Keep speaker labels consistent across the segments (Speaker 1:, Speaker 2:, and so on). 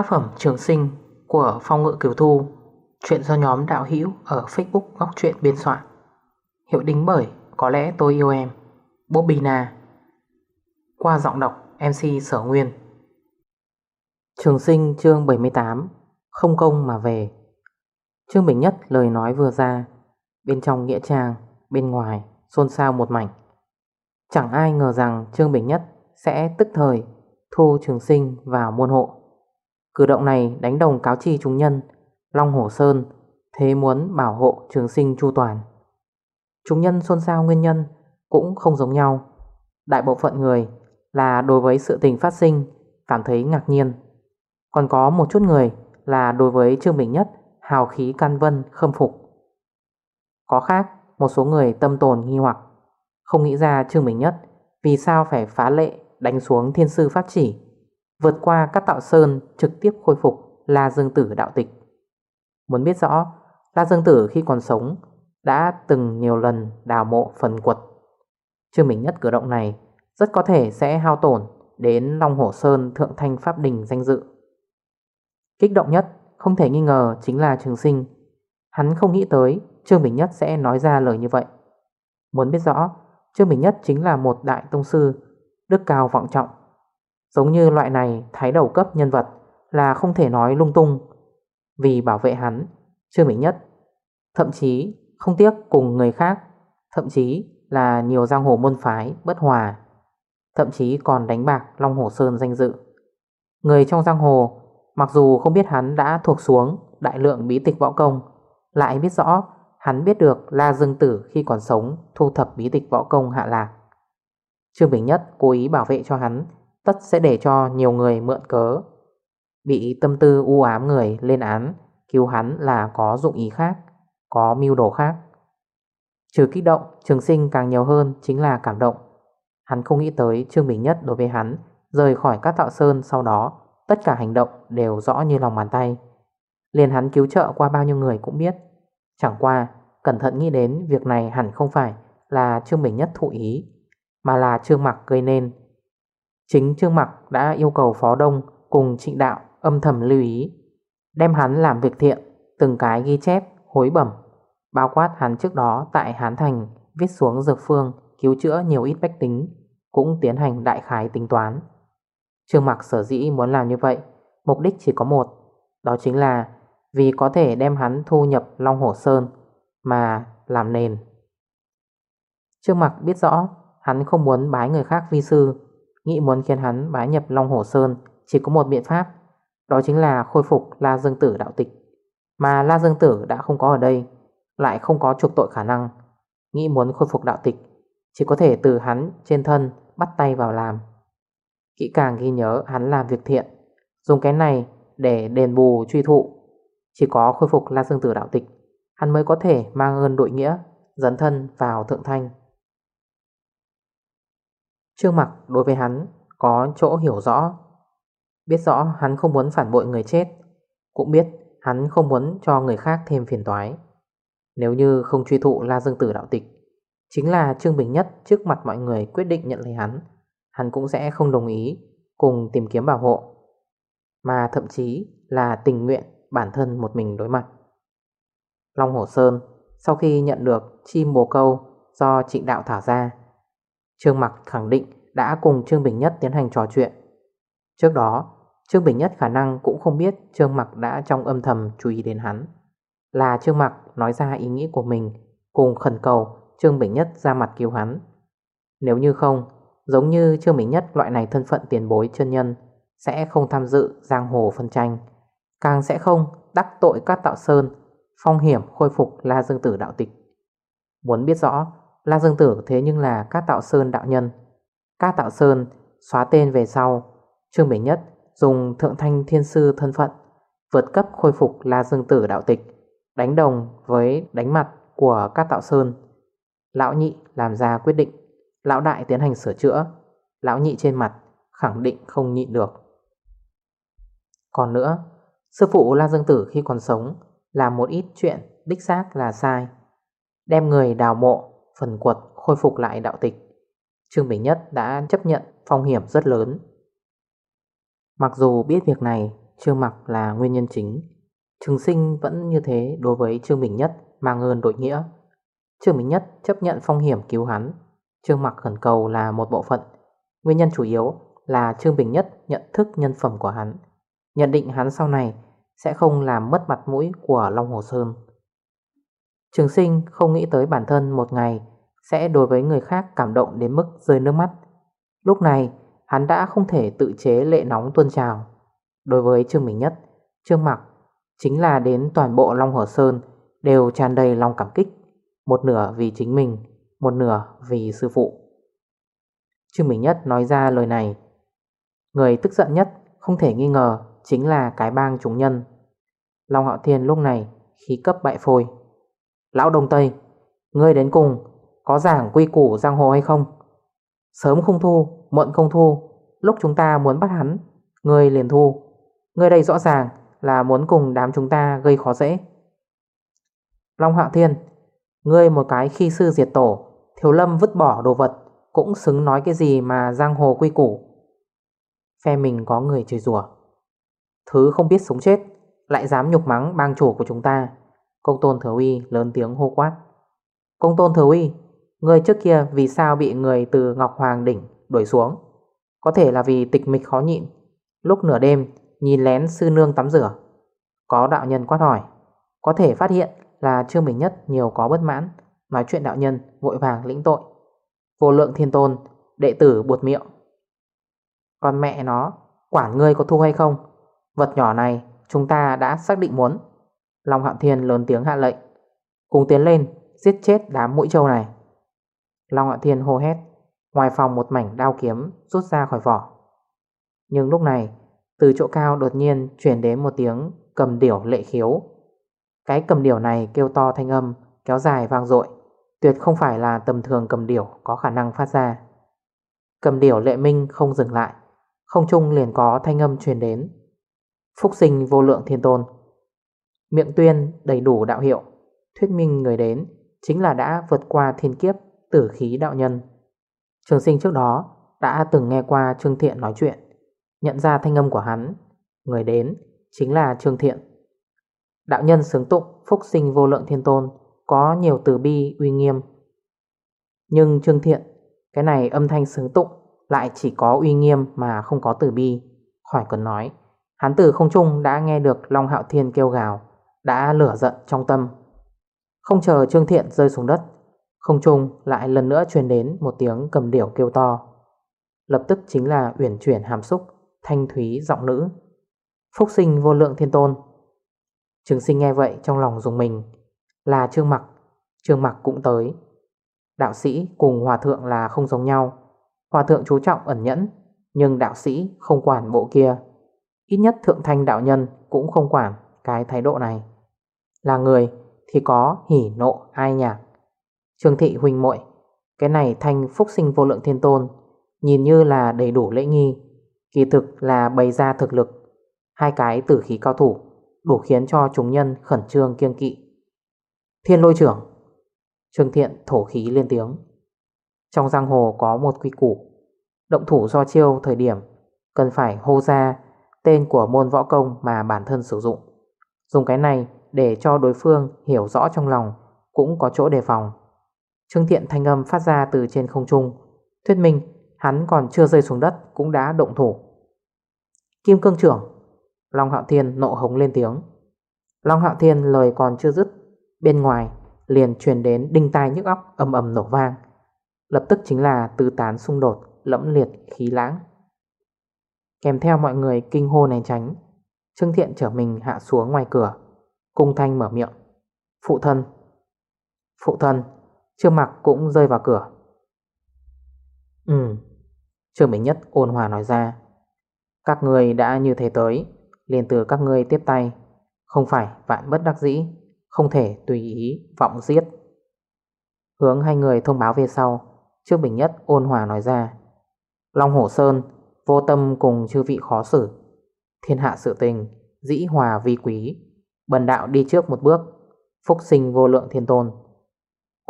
Speaker 1: Tác phẩm Trường Sinh của Phong Ngự Kiều Thu, Chuyện do nhóm đạo hữu ở Facebook Góc Chuyện biên soạn. Hiệu đính bởi Có lẽ tôi yêu em Bobina Qua giọng đọc MC Sở Nguyên. Trường Sinh chương 78 Không công mà về. Trương Bình Nhất lời nói vừa ra, Bên trong nghĩa trang, Bên ngoài xôn xao một mảnh. Chẳng ai ngờ rằng Trương Bình Nhất Sẽ tức thời thu Trường Sinh vào môn hộ. Cử động này đánh đồng cáo chi chúng nhân, Long Hổ Sơn, Thế muốn bảo hộ trường sinh chu toàn. Chúng nhân xôn xao nguyên nhân Cũng không giống nhau. Đại bộ phận người là đối với sự tình phát sinh Cảm thấy ngạc nhiên. Còn có một chút người là đối với Trương Bình Nhất Hào khí can vân, khâm phục. Có khác, Một số người tâm tồn nghi hoặc. Không nghĩ ra Trương Bình Nhất Vì sao phải phá lệ, đánh xuống thiên sư pháp chỉ. Vượt qua các tạo sơn trực tiếp khôi phục La Dương Tử đạo tịch. Muốn biết rõ, La Dương Tử khi còn sống Đã từng nhiều lần đào mộ phần quật. Trương mình Nhất cử động này, Rất có thể sẽ hao tổn Đến Long Hổ Sơn Thượng Thanh Pháp Đình danh dự. Kích động nhất, Không thể nghi ngờ chính là Trường Sinh. Hắn không nghĩ tới Trương Bình Nhất sẽ nói ra lời như vậy. Muốn biết rõ, Trương Bình Nhất chính là một đại tông sư, Đức cao vọng trọng Giống như loại này thái đầu cấp nhân vật là không thể nói lung tung. Vì bảo vệ hắn, Trương Mỹ Nhất thậm chí không tiếc cùng người khác, thậm chí là nhiều giang hồ môn phái bất hòa, thậm chí còn đánh bạc Long Hồ Sơn danh dự. Người trong giang hồ mặc dù không biết hắn đã thuộc xuống đại lượng bí tịch võ công, lại biết rõ hắn biết được La Dương Tử khi còn sống thu thập bí tịch võ công hạ lạc. Trương Bình Nhất cố ý bảo vệ cho hắn tất sẽ để cho nhiều người mượn cớ. Bị tâm tư u ám người lên án, cứu hắn là có dụng ý khác, có mưu đồ khác. Trừ kích động, trường sinh càng nhiều hơn chính là cảm động. Hắn không nghĩ tới Trương Bình Nhất đối với hắn, rời khỏi các tạo sơn sau đó, tất cả hành động đều rõ như lòng bàn tay. Liền hắn cứu trợ qua bao nhiêu người cũng biết. Chẳng qua, cẩn thận nghĩ đến việc này hẳn không phải là Trương Bình Nhất thụ ý, mà là Trương Mặc gây nên Chính Trương Mặc đã yêu cầu Phó Đông cùng trịnh đạo âm thầm lưu ý, đem hắn làm việc thiện, từng cái ghi chép, hối bẩm, bao quát hắn trước đó tại Hán Thành viết xuống dược phương cứu chữa nhiều ít bách tính, cũng tiến hành đại khái tính toán. Trương Mặc sở dĩ muốn làm như vậy, mục đích chỉ có một, đó chính là vì có thể đem hắn thu nhập Long Hổ Sơn mà làm nền. Trương Mặc biết rõ hắn không muốn bái người khác vi sư Nghĩ muốn khiến hắn bái nhập Long Hồ Sơn, Chỉ có một biện pháp, Đó chính là khôi phục La Dương Tử đạo tịch. Mà La Dương Tử đã không có ở đây, Lại không có trục tội khả năng. Nghĩ muốn khôi phục đạo tịch, Chỉ có thể từ hắn trên thân Bắt tay vào làm. Kỹ càng ghi nhớ hắn làm việc thiện, Dùng cái này để đền bù truy thụ. Chỉ có khôi phục La Dương Tử đạo tịch, Hắn mới có thể mang ơn đội nghĩa, Dấn thân vào thượng thanh. Trương Mặc đối với hắn, có chỗ hiểu rõ. Biết rõ hắn không muốn phản bội người chết, Cũng biết hắn không muốn cho người khác thêm phiền toái. Nếu như không truy thụ La Dương Tử đạo tịch, Chính là Trương Bình Nhất trước mặt mọi người quyết định nhận lấy hắn Hắn cũng sẽ không đồng ý cùng tìm kiếm bảo hộ, Mà thậm chí là tình nguyện bản thân một mình đối mặt. Long Hổ Sơn sau khi nhận được chim bồ câu do trịnh đạo thả ra Trương Mặc khẳng định đã cùng Trương Bình Nhất tiến hành trò chuyện. Trước đó, Trương Bình Nhất khả năng cũng không biết Trương Mặc đã trong âm thầm chú ý đến hắn. Là Trương Mặc nói ra ý nghĩ của mình cùng khẩn cầu Trương Bình Nhất ra mặt cứu hắn. Nếu như không, giống như Trương Bình Nhất loại này thân phận tiền bối chân nhân sẽ không tham dự giang hồ phân tranh, càng sẽ không đắc tội các tạo sơn, phong hiểm khôi phục La Dương Tử đạo tịch. Muốn biết rõ, La Dương Tử thế nhưng là các tạo sơn đạo nhân. Các tạo sơn xóa tên về sau, Trương Bình Nhất dùng thượng thanh thiên sư thân phận vượt cấp khôi phục La Dương Tử đạo tịch, đánh đồng với đánh mặt của các tạo sơn. Lão nhị làm ra quyết định, lão đại tiến hành sửa chữa, lão nhị trên mặt khẳng định không nhịn được. Còn nữa, sư phụ La Dương Tử khi còn sống làm một ít chuyện đích xác là sai. Đem người đào mộ phần quật khôi phục lại đạo tịch. Trương Bình Nhất đã chấp nhận phong hiểm rất lớn. Mặc dù biết việc này, Trương Mặc là nguyên nhân chính. Trương sinh vẫn như thế đối với Trương Bình Nhất mang ơn đội nghĩa. Trương Bình Nhất chấp nhận phong hiểm cứu hắn. Trương Mặc khẩn cầu là một bộ phận. Nguyên nhân chủ yếu là Trương Bình Nhất nhận thức nhân phẩm của hắn. Nhận định hắn sau này sẽ không làm mất mặt mũi của Long Hồ Sơn. Trường sinh không nghĩ tới bản thân một ngày sẽ đối với người khác cảm động đến mức rơi nước mắt. Lúc này, hắn đã không thể tự chế lệ nóng tuôn trào. Đối với Trương Bình Nhất, Trương Mặc chính là đến toàn bộ Long Hồ Sơn Đều tràn đầy lòng cảm kích, Một nửa vì chính mình, Một nửa vì sư phụ. Trương Bình Nhất nói ra lời này. Người tức giận nhất Không thể nghi ngờ Chính là cái bang chúng nhân. Long Hạo Thiên lúc này khí cấp bại phôi. Lão Đông Tây, Ngươi đến cùng có giảng quy củ giang hồ hay không? Sớm không thu, Muộn không thu, Lúc chúng ta muốn bắt hắn, Ngươi liền thu. Ngươi đây rõ ràng là muốn cùng đám chúng ta gây khó dễ. Long Hạo Thiên, Ngươi một cái khi sư diệt tổ Thiếu lâm vứt bỏ đồ vật, Cũng xứng nói cái gì mà giang hồ quy củ? Phe mình có người chửi rủa. Thứ không biết sống chết, Lại dám nhục mắng bang chủ của chúng ta. Công tôn thừa uy lớn tiếng hô quát. Công tôn thừa uy Người trước kia vì sao bị người từ Ngọc Hoàng Đỉnh đuổi xuống? Có thể là vì tịch mịch khó nhịn. Lúc nửa đêm, nhìn lén sư nương tắm rửa. Có đạo nhân quát hỏi. Có thể phát hiện là Trương Bình Nhất nhiều có bất mãn. Nói chuyện đạo nhân vội vàng lĩnh tội. Vô lượng thiên tôn, Đệ tử buột miệng. Còn mẹ nó, Quản ngươi có thu hay không? Vật nhỏ này chúng ta đã xác định muốn. Long Hạo Thiên lớn tiếng hạ lệnh. Cùng tiến lên, giết chết đám mũi trâu này. Long Ngạo Thiên hô hét, Ngoài phòng một mảnh đao kiếm rút ra khỏi vỏ. Nhưng lúc này, Từ chỗ cao đột nhiên chuyển đến một tiếng cầm điểu lệ khiếu. Cái cầm điểu này kêu to thanh âm, Kéo dài vang dội, Tuyệt không phải là tầm thường cầm điểu có khả năng phát ra. Cầm điểu lệ minh không dừng lại, Không chung liền có thanh âm truyền đến. Phúc sinh vô lượng thiên tôn. Miệng tuyên đầy đủ đạo hiệu, Thuyết minh người đến Chính là đã vượt qua thiên kiếp. Tử khí đạo nhân. Trường sinh trước đó đã từng nghe qua Trương Thiện nói chuyện, Nhận ra thanh âm của hắn. Người đến chính là Trương Thiện. Đạo nhân sướng tụng Phúc sinh vô lượng thiên tôn, Có nhiều từ bi uy nghiêm. Nhưng Trương Thiện, Cái này âm thanh sướng tụng Lại chỉ có uy nghiêm mà không có từ bi. Khỏi cần nói, Hắn từ không trung đã nghe được Long Hạo Thiên kêu gào, Đã lửa giận trong tâm. Không chờ Trương Thiện rơi xuống đất không trung lại lần nữa truyền đến Một tiếng cầm điểu kêu to. Lập tức chính là uyển chuyển hàm xúc, Thanh thúy giọng nữ. Phúc sinh vô lượng thiên tôn. Trường sinh nghe vậy trong lòng dùng mình. Là Trương Mặc. Trương Mặc cũng tới. Đạo sĩ cùng hòa thượng là không giống nhau. Hòa thượng chú trọng ẩn nhẫn, Nhưng đạo sĩ không quản bộ kia. Ít nhất thượng thanh đạo nhân cũng không quản cái thái độ này. Là người thì có hỉ nộ ai nhạc Trương thị huynh muội Cái này thanh phúc sinh vô lượng thiên tôn, Nhìn như là đầy đủ lễ nghi, Kỳ thực là bày ra thực lực. Hai cái tử khí cao thủ, Đủ khiến cho chúng nhân khẩn trương kiêng kỵ. Thiên lôi trưởng. Trương thiện thổ khí lên tiếng. Trong giang hồ có một quy củ, Động thủ do chiêu thời điểm, Cần phải hô ra Tên của môn võ công mà bản thân sử dụng. Dùng cái này để cho đối phương hiểu rõ trong lòng, Cũng có chỗ đề phòng. Trương Thiện thanh âm phát ra từ trên không trung. Thuyết minh, hắn còn chưa rơi xuống đất, Cũng đã động thủ. Kim cương trưởng, Long Hạo Thiên nộ hống lên tiếng. Long Hạo Thiên lời còn chưa dứt, Bên ngoài liền truyền đến đinh tai nhức óc ầm ầm nổ vang. Lập tức chính là tư tán xung đột, Lẫm liệt, khí lãng. Kèm theo mọi người kinh hô này tránh, Trương Thiện trở mình hạ xuống ngoài cửa, Cung thanh mở miệng. Phụ thân Phụ thân. Trương Mặc cũng rơi vào cửa. Ừ. Trương Bình Nhất ôn hòa nói ra. Các người đã như thế tới liền từ các ngươi tiếp tay. Không phải vạn bất đắc dĩ Không thể tùy ý vọng giết. Hướng hai người thông báo về sau Trương Bình Nhất ôn hòa nói ra. Long Hổ Sơn Vô tâm cùng chư vị khó xử. Thiên hạ sự tình Dĩ hòa vi quý. Bần đạo đi trước một bước Phúc sinh vô lượng thiên tôn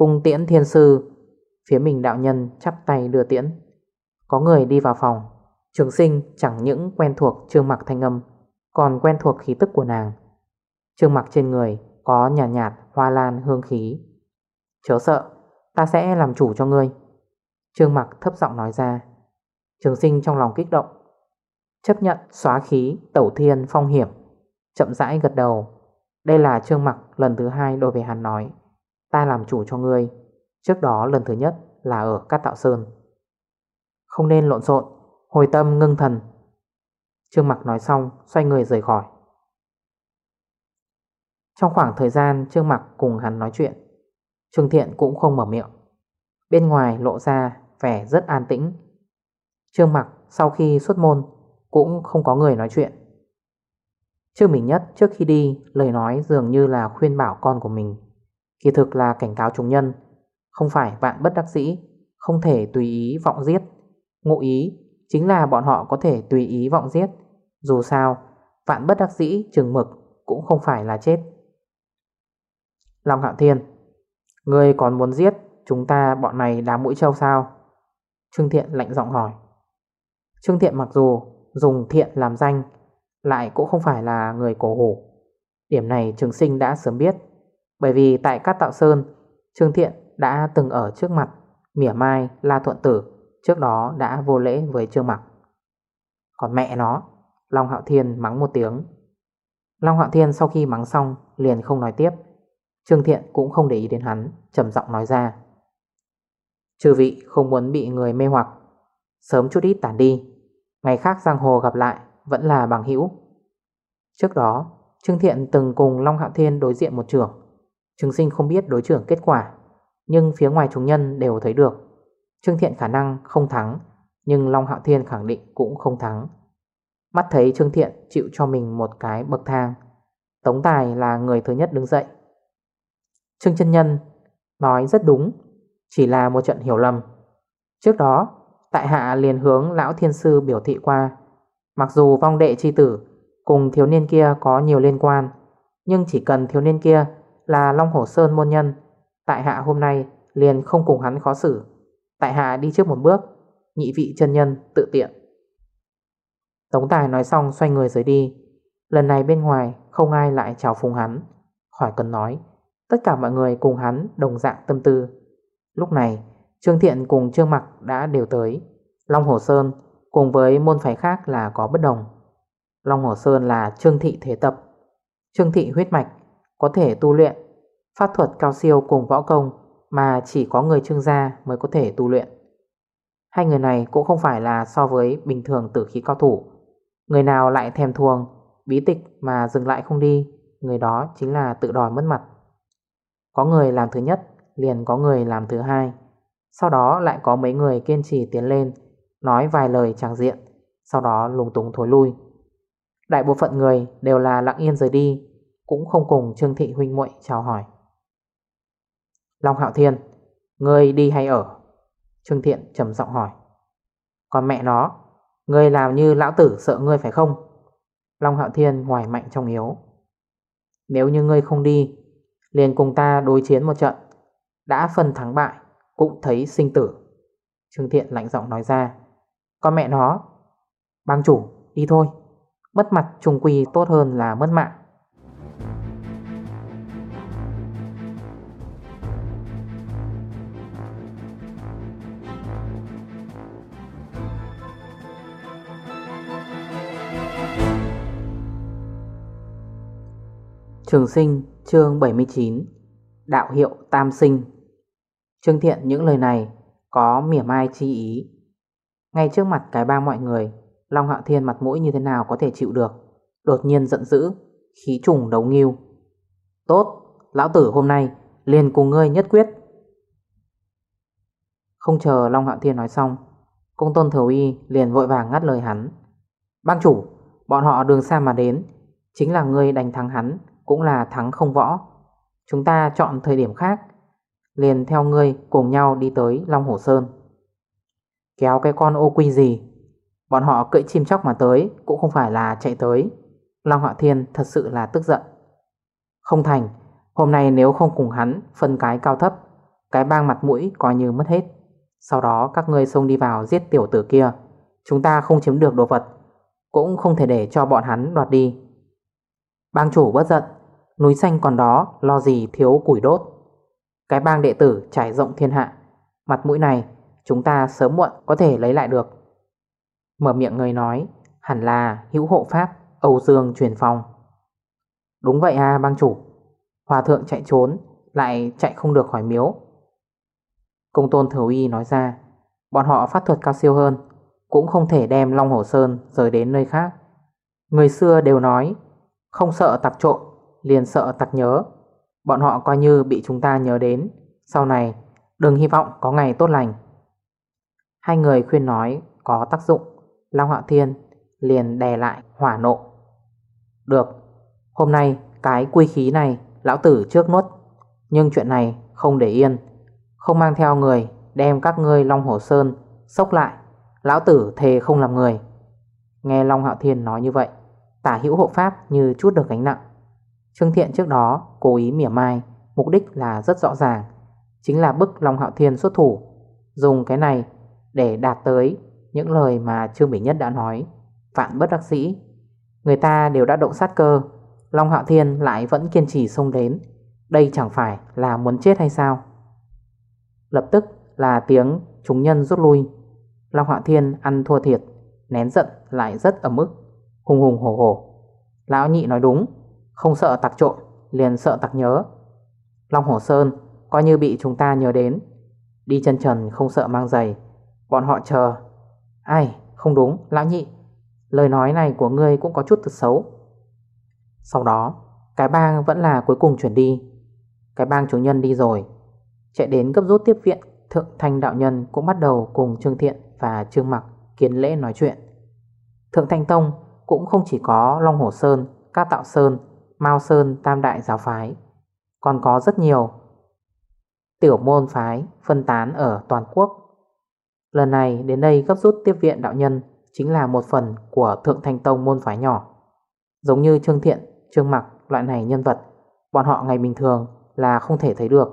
Speaker 1: Cung tiễn thiên sư. Phía mình đạo nhân chắp tay đưa tiễn. Có người đi vào phòng. Trường sinh chẳng những quen thuộc trương mặc thanh âm Còn quen thuộc khí tức của nàng. Trương mặc trên người Có nhạt, nhạt hoa lan hương khí. Chớ sợ Ta sẽ làm chủ cho ngươi. Trương mặc thấp giọng nói ra. Trường sinh trong lòng kích động. Chấp nhận xóa khí Tẩu thiên phong hiểm. Chậm rãi gật đầu. Đây là trương mặc lần thứ hai đối với hắn nói. Ta làm chủ cho ngươi. Trước đó lần thứ nhất là ở Cát Tạo Sơn. Không nên lộn xộn, Hồi tâm ngưng thần. Trương mặc nói xong, xoay người rời khỏi. Trong khoảng thời gian Trương mặc cùng hắn nói chuyện, Trương Thiện cũng không mở miệng. Bên ngoài lộ ra vẻ rất an tĩnh. Trương mặc sau khi xuất môn Cũng không có người nói chuyện. Trương Minh Nhất trước khi đi Lời nói dường như là khuyên bảo con của mình. Kỳ thực là cảnh cáo chúng nhân, Không phải bạn bất đắc dĩ, Không thể tùy ý vọng giết. Ngụ ý chính là bọn họ có thể tùy ý vọng giết. Dù sao, Vạn bất đắc dĩ, chừng mực Cũng không phải là chết. Long Hạo Thiên Ngươi còn muốn giết Chúng ta bọn này đám mũi trâu sao? Trương Thiện lạnh giọng hỏi. Trương Thiện mặc dù dùng thiện làm danh, Lại cũng không phải là người cổ hủ. Điểm này trường sinh đã sớm biết. Bởi vì tại Cát Tạo Sơn Trương Thiện đã từng ở trước mặt Mỉa Mai, La Thuận Tử Trước đó đã vô lễ với Trương Mặc. Còn mẹ nó Long Hạo Thiên mắng một tiếng. Long Hạo Thiên sau khi mắng xong Liền không nói tiếp. Trương Thiện cũng không để ý đến hắn trầm giọng nói ra. Chư vị không muốn bị người mê hoặc Sớm chút ít tản đi. Ngày khác giang hồ gặp lại Vẫn là bằng hữu. Trước đó Trương Thiện từng cùng Long Hạo Thiên đối diện một trường. Trương sinh không biết đối trưởng kết quả, Nhưng phía ngoài chúng nhân đều thấy được. Trương Thiện khả năng không thắng, Nhưng Long Hạo Thiên khẳng định cũng không thắng. Mắt thấy Trương Thiện chịu cho mình một cái bậc thang, Tống Tài là người thứ nhất đứng dậy. Trương chân Nhân nói rất đúng, Chỉ là một trận hiểu lầm. Trước đó, Tại hạ liền hướng lão thiên sư biểu thị qua, Mặc dù vong đệ chi tử Cùng thiếu niên kia có nhiều liên quan, Nhưng chỉ cần thiếu niên kia là Long Hổ Sơn môn nhân. Tại hạ hôm nay liền không cùng hắn khó xử. Tại hạ đi trước một bước, Nhị vị chân nhân tự tiện. Tống Tài nói xong xoay người rời đi. Lần này bên ngoài không ai lại chào phùng hắn. Khỏi cần nói, Tất cả mọi người cùng hắn đồng dạng tâm tư. Lúc này, Trương Thiện cùng Trương Mặc đã đều tới. Long Hồ Sơn cùng với môn phái khác là có bất đồng. Long Hồ Sơn là Trương Thị Thế Tập. Trương Thị huyết mạch có thể tu luyện. Pháp thuật cao siêu cùng võ công Mà chỉ có người trương gia mới có thể tu luyện. Hai người này cũng không phải là so với bình thường tử khí cao thủ. Người nào lại thèm thuồng, Bí tịch mà dừng lại không đi, Người đó chính là tự đòi mất mặt. Có người làm thứ nhất, Liền có người làm thứ hai. Sau đó lại có mấy người kiên trì tiến lên, Nói vài lời tràng diện, Sau đó lùng túng thối lui. Đại bộ phận người đều là lặng yên rời đi cũng không cùng Trương Thị huynh muội chào hỏi. Long Hạo Thiên, Ngươi đi hay ở? Trương Thiện trầm giọng hỏi. Còn mẹ nó, Ngươi làm như lão tử sợ ngươi phải không? Long Hạo Thiên ngoài mạnh trong yếu. Nếu như ngươi không đi, Liền cùng ta đối chiến một trận. Đã phân thắng bại, Cũng thấy sinh tử. Trương Thiện lạnh giọng nói ra. Con mẹ nó, Bang chủ, đi thôi. Mất mặt trùng quy tốt hơn là mất mạng. Trường sinh chương 79 Đạo hiệu tam sinh. Trương Thiện những lời này Có mỉa mai chi ý. Ngay trước mặt cái ba mọi người Long Hạo Thiên mặt mũi như thế nào có thể chịu được? Đột nhiên giận dữ Khí trùng đấu nghiêu Tốt, lão tử hôm nay liền cùng ngươi nhất quyết. Không chờ Long Hạo Thiên nói xong Công tôn thừa uy liền vội vàng ngắt lời hắn. Bang chủ Bọn họ đường xa mà đến Chính là ngươi đánh thắng hắn cũng là thắng không võ. Chúng ta chọn thời điểm khác, Liền theo ngươi cùng nhau đi tới Long Hồ Sơn. Kéo cái con ô quy gì, Bọn họ cưỡi chim chóc mà tới Cũng không phải là chạy tới. Long Họa Thiên thật sự là tức giận. Không thành, Hôm nay nếu không cùng hắn phân cái cao thấp, Cái bang mặt mũi coi như mất hết. Sau đó các ngươi xông đi vào giết tiểu tử kia, Chúng ta không chiếm được đồ vật, Cũng không thể để cho bọn hắn đoạt đi. Bang chủ bất giận Núi xanh còn đó, lo gì thiếu củi đốt. Cái bang đệ tử trải rộng thiên hạ. Mặt mũi này, chúng ta sớm muộn có thể lấy lại được. Mở miệng người nói, Hẳn là hữu hộ pháp, Âu Dương truyền phòng Đúng vậy à bang chủ. Hòa thượng chạy trốn, Lại chạy không được khỏi miếu. Công tôn thừa uy nói ra, Bọn họ phát thuật cao siêu hơn, Cũng không thể đem Long Hồ Sơn rời đến nơi khác. Người xưa đều nói, Không sợ tặc trộm. Liền sợ tặc nhớ. Bọn họ coi như bị chúng ta nhớ đến. Sau này, đừng hy vọng có ngày tốt lành. Hai người khuyên nói có tác dụng. Long Hạo Thiên liền đè lại hỏa nộ. Được, Hôm nay cái quy khí này Lão tử trước nuốt. Nhưng chuyện này không để yên. Không mang theo người, Đem các ngươi Long Hồ Sơn Sốc lại. Lão tử thề không làm người. Nghe Long Hạo Thiên nói như vậy, Tả hữu hộ pháp như chút được gánh nặng. Trương Thiện trước đó cố ý mỉa mai, Mục đích là rất rõ ràng, Chính là bức Long Hạo Thiên xuất thủ. Dùng cái này để đạt tới những lời mà Trương Bình Nhất đã nói, Vạn bất đắc sĩ Người ta đều đã động sát cơ, Long Hạo Thiên lại vẫn kiên trì xông đến. Đây chẳng phải là muốn chết hay sao? Lập tức là tiếng chúng nhân rút lui. Long Hạo Thiên ăn thua thiệt, Nén giận lại rất ấm ức, Hùng hùng hổ hổ. Lão nhị nói đúng không sợ tặc trộm liền sợ tặc nhớ. Long Hổ Sơn coi như bị chúng ta nhớ đến. Đi chân trần không sợ mang giày. Bọn họ chờ. Ai không đúng lão nhị. Lời nói này của ngươi cũng có chút thật xấu. Sau đó Cái bang vẫn là cuối cùng chuyển đi. Cái bang chủ nhân đi rồi. Chạy đến gấp rút tiếp viện Thượng Thanh Đạo Nhân cũng bắt đầu cùng Trương Thiện và Trương Mặc kiến lễ nói chuyện. Thượng Thanh Tông cũng không chỉ có Long hồ Sơn, ca Tạo Sơn, Mao Sơn Tam Đại Giáo Phái. Còn có rất nhiều. Tiểu môn phái phân tán ở toàn quốc. Lần này đến đây gấp rút tiếp viện đạo nhân Chính là một phần của Thượng Thanh Tông môn phái nhỏ. Giống như Trương Thiện, Trương Mặc loại này nhân vật Bọn họ ngày bình thường là không thể thấy được.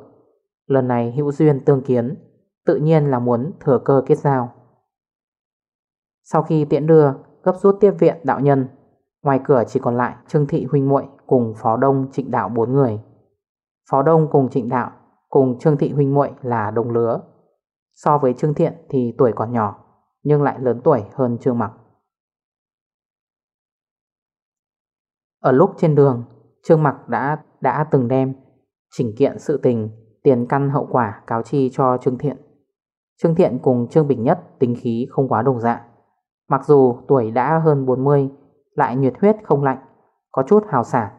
Speaker 1: Lần này hữu duyên tương kiến Tự nhiên là muốn thừa cơ kết giao. Sau khi tiễn đưa gấp rút tiếp viện đạo nhân Ngoài cửa chỉ còn lại Trương Thị Huynh muội cùng Phó Đông, Trịnh Đạo bốn người. Phó Đông cùng Trịnh Đạo cùng Trương Thị Huynh muội là đồng lứa. So với Trương Thiện thì tuổi còn nhỏ, Nhưng lại lớn tuổi hơn Trương Mặc. Ở lúc trên đường, Trương Mặc đã đã từng đem Chỉnh kiện sự tình, Tiền căn hậu quả cáo chi cho Trương Thiện. Trương Thiện cùng Trương Bình Nhất Tính khí không quá đồng dạng. Mặc dù tuổi đã hơn 40 lại nhiệt huyết không lạnh, Có chút hào sản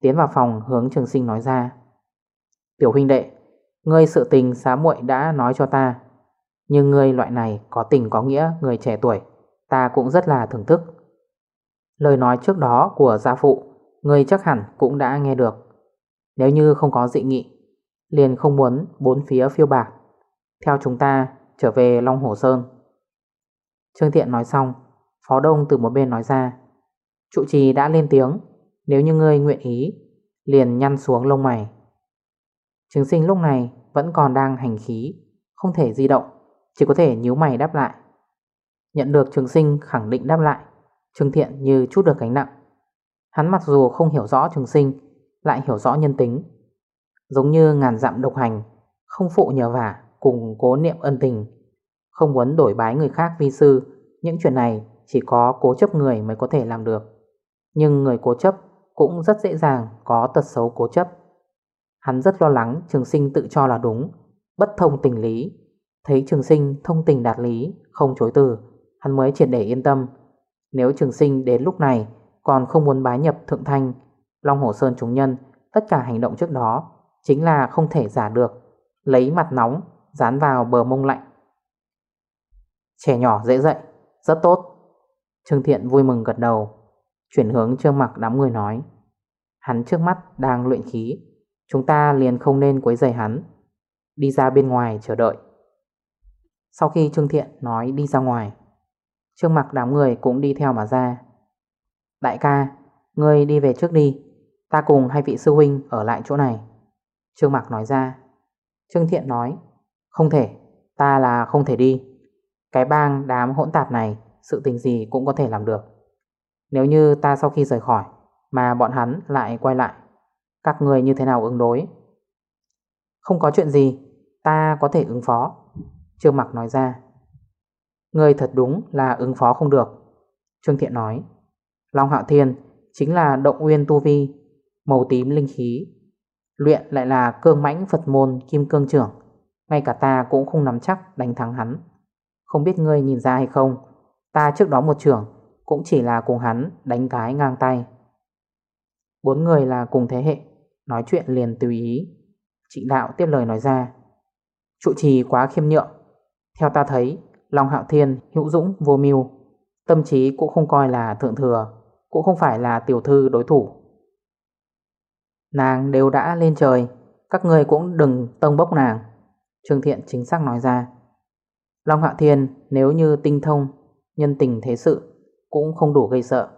Speaker 1: Tiến vào phòng, hướng trường sinh nói ra. Tiểu huynh đệ, Ngươi sự tình xá muội đã nói cho ta. Nhưng ngươi loại này có tình có nghĩa, người trẻ tuổi, Ta cũng rất là thưởng thức. Lời nói trước đó của gia phụ, Ngươi chắc hẳn cũng đã nghe được. Nếu như không có dị nghị, Liền không muốn bốn phía phiêu bạc Theo chúng ta trở về Long Hồ Sơn. Trương Thiện nói xong, Phó Đông từ một bên nói ra. Trụ trì đã lên tiếng. Nếu như ngươi nguyện ý, Liền nhăn xuống lông mày. Trường sinh lúc này vẫn còn đang hành khí, Không thể di động, chỉ có thể nhíu mày đáp lại. Nhận được trường sinh khẳng định đáp lại, trường Thiện như chút được gánh nặng. Hắn mặc dù không hiểu rõ trường sinh, Lại hiểu rõ nhân tính. Giống như ngàn dặm độc hành, Không phụ nhờ vả, Cùng cố niệm ân tình. Không muốn đổi bái người khác vi sư, Những chuyện này chỉ có cố chấp người mới có thể làm được. Nhưng người cố chấp Cũng rất dễ dàng có tật xấu cố chấp. Hắn rất lo lắng trường sinh tự cho là đúng, Bất thông tình lý. Thấy trường sinh thông tình đạt lý, Không chối từ, Hắn mới triệt để yên tâm. Nếu trường sinh đến lúc này Còn không muốn bái nhập thượng thanh, Long Hồ Sơn chúng nhân, Tất cả hành động trước đó Chính là không thể giả được, Lấy mặt nóng, Dán vào bờ mông lạnh. Trẻ nhỏ dễ dậy, Rất tốt. Trương Thiện vui mừng gật đầu. Chuyển hướng trương mặc đám người nói. Hắn trước mắt đang luyện khí, Chúng ta liền không nên quấy rầy hắn. Đi ra bên ngoài chờ đợi. Sau khi Trương Thiện nói đi ra ngoài Trương mặc đám người cũng đi theo mà ra. Đại ca, Ngươi đi về trước đi, Ta cùng hai vị sư huynh ở lại chỗ này. Trương mặc nói ra. Trương Thiện nói, Không thể, Ta là không thể đi. Cái bang đám hỗn tạp này, Sự tình gì cũng có thể làm được. Nếu như ta sau khi rời khỏi, Mà bọn hắn lại quay lại, Các người như thế nào ứng đối? Không có chuyện gì, Ta có thể ứng phó. Trương Mặc nói ra. Người thật đúng là ứng phó không được. Trương Thiện nói. Long Hạo Thiên chính là động nguyên tu vi, Màu tím linh khí. Luyện lại là cương mãnh Phật môn kim cương trưởng, Ngay cả ta cũng không nắm chắc đánh thắng hắn. Không biết ngươi nhìn ra hay không, Ta trước đó một trưởng cũng chỉ là cùng hắn đánh cái ngang tay. Bốn người là cùng thế hệ, Nói chuyện liền tùy ý. Trịnh đạo tiếp lời nói ra, Trụ trì quá khiêm nhượng. Theo ta thấy, Long Hạo Thiên, hữu dũng, vô mưu Tâm trí cũng không coi là thượng thừa, Cũng không phải là tiểu thư đối thủ. Nàng đều đã lên trời, Các người cũng đừng tông bốc nàng. Trương Thiện chính xác nói ra. Long Hạo Thiên, nếu như tinh thông Nhân tình thế sự cũng không đủ gây sợ.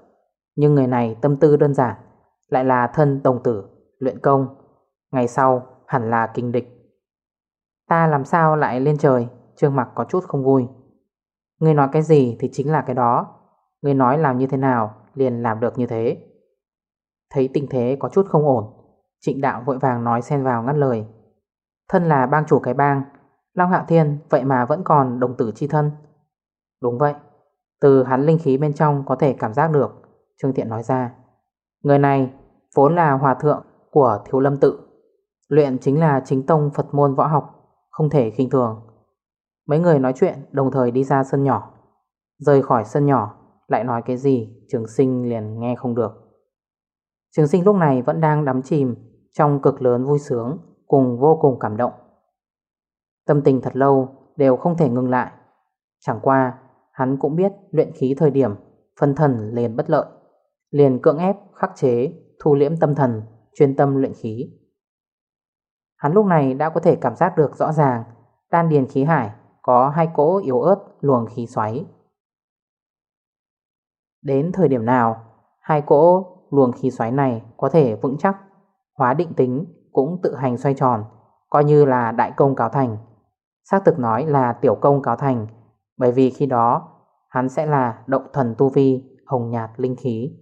Speaker 1: Nhưng người này tâm tư đơn giản Lại là thân đồng tử, luyện công. Ngày sau hẳn là kinh địch. Ta làm sao lại lên trời? Trương Mặc có chút không vui. Người nói cái gì thì chính là cái đó. Người nói làm như thế nào Liền làm được như thế. Thấy tình thế có chút không ổn Trịnh đạo vội vàng nói xen vào ngắt lời. Thân là bang chủ cái bang Long Hạ Thiên vậy mà vẫn còn đồng tử chi thân. Đúng vậy. Từ hắn linh khí bên trong có thể cảm giác được, Trương Thiện nói ra. Người này vốn là hòa thượng của Thiếu Lâm Tự, Luyện chính là chính tông Phật môn võ học, Không thể khinh thường. Mấy người nói chuyện đồng thời đi ra sân nhỏ. Rời khỏi sân nhỏ, Lại nói cái gì Trường sinh liền nghe không được. Trường sinh lúc này vẫn đang đắm chìm Trong cực lớn vui sướng Cùng vô cùng cảm động. Tâm tình thật lâu đều không thể ngừng lại. Chẳng qua Hắn cũng biết luyện khí thời điểm Phân thần liền bất lợi Liền cưỡng ép khắc chế Thu liễm tâm thần Chuyên tâm luyện khí Hắn lúc này đã có thể cảm giác được rõ ràng Đan điền khí hải có hai cỗ yếu ớt luồng khí xoáy. Đến thời điểm nào, hai cỗ luồng khí xoáy này có thể vững chắc, hóa định tính cũng tự hành xoay tròn, coi như là đại công cáo thành. Xác thực nói là tiểu công cáo thành, bởi vì khi đó hắn sẽ là động thần tu vi hồng nhạt linh khí.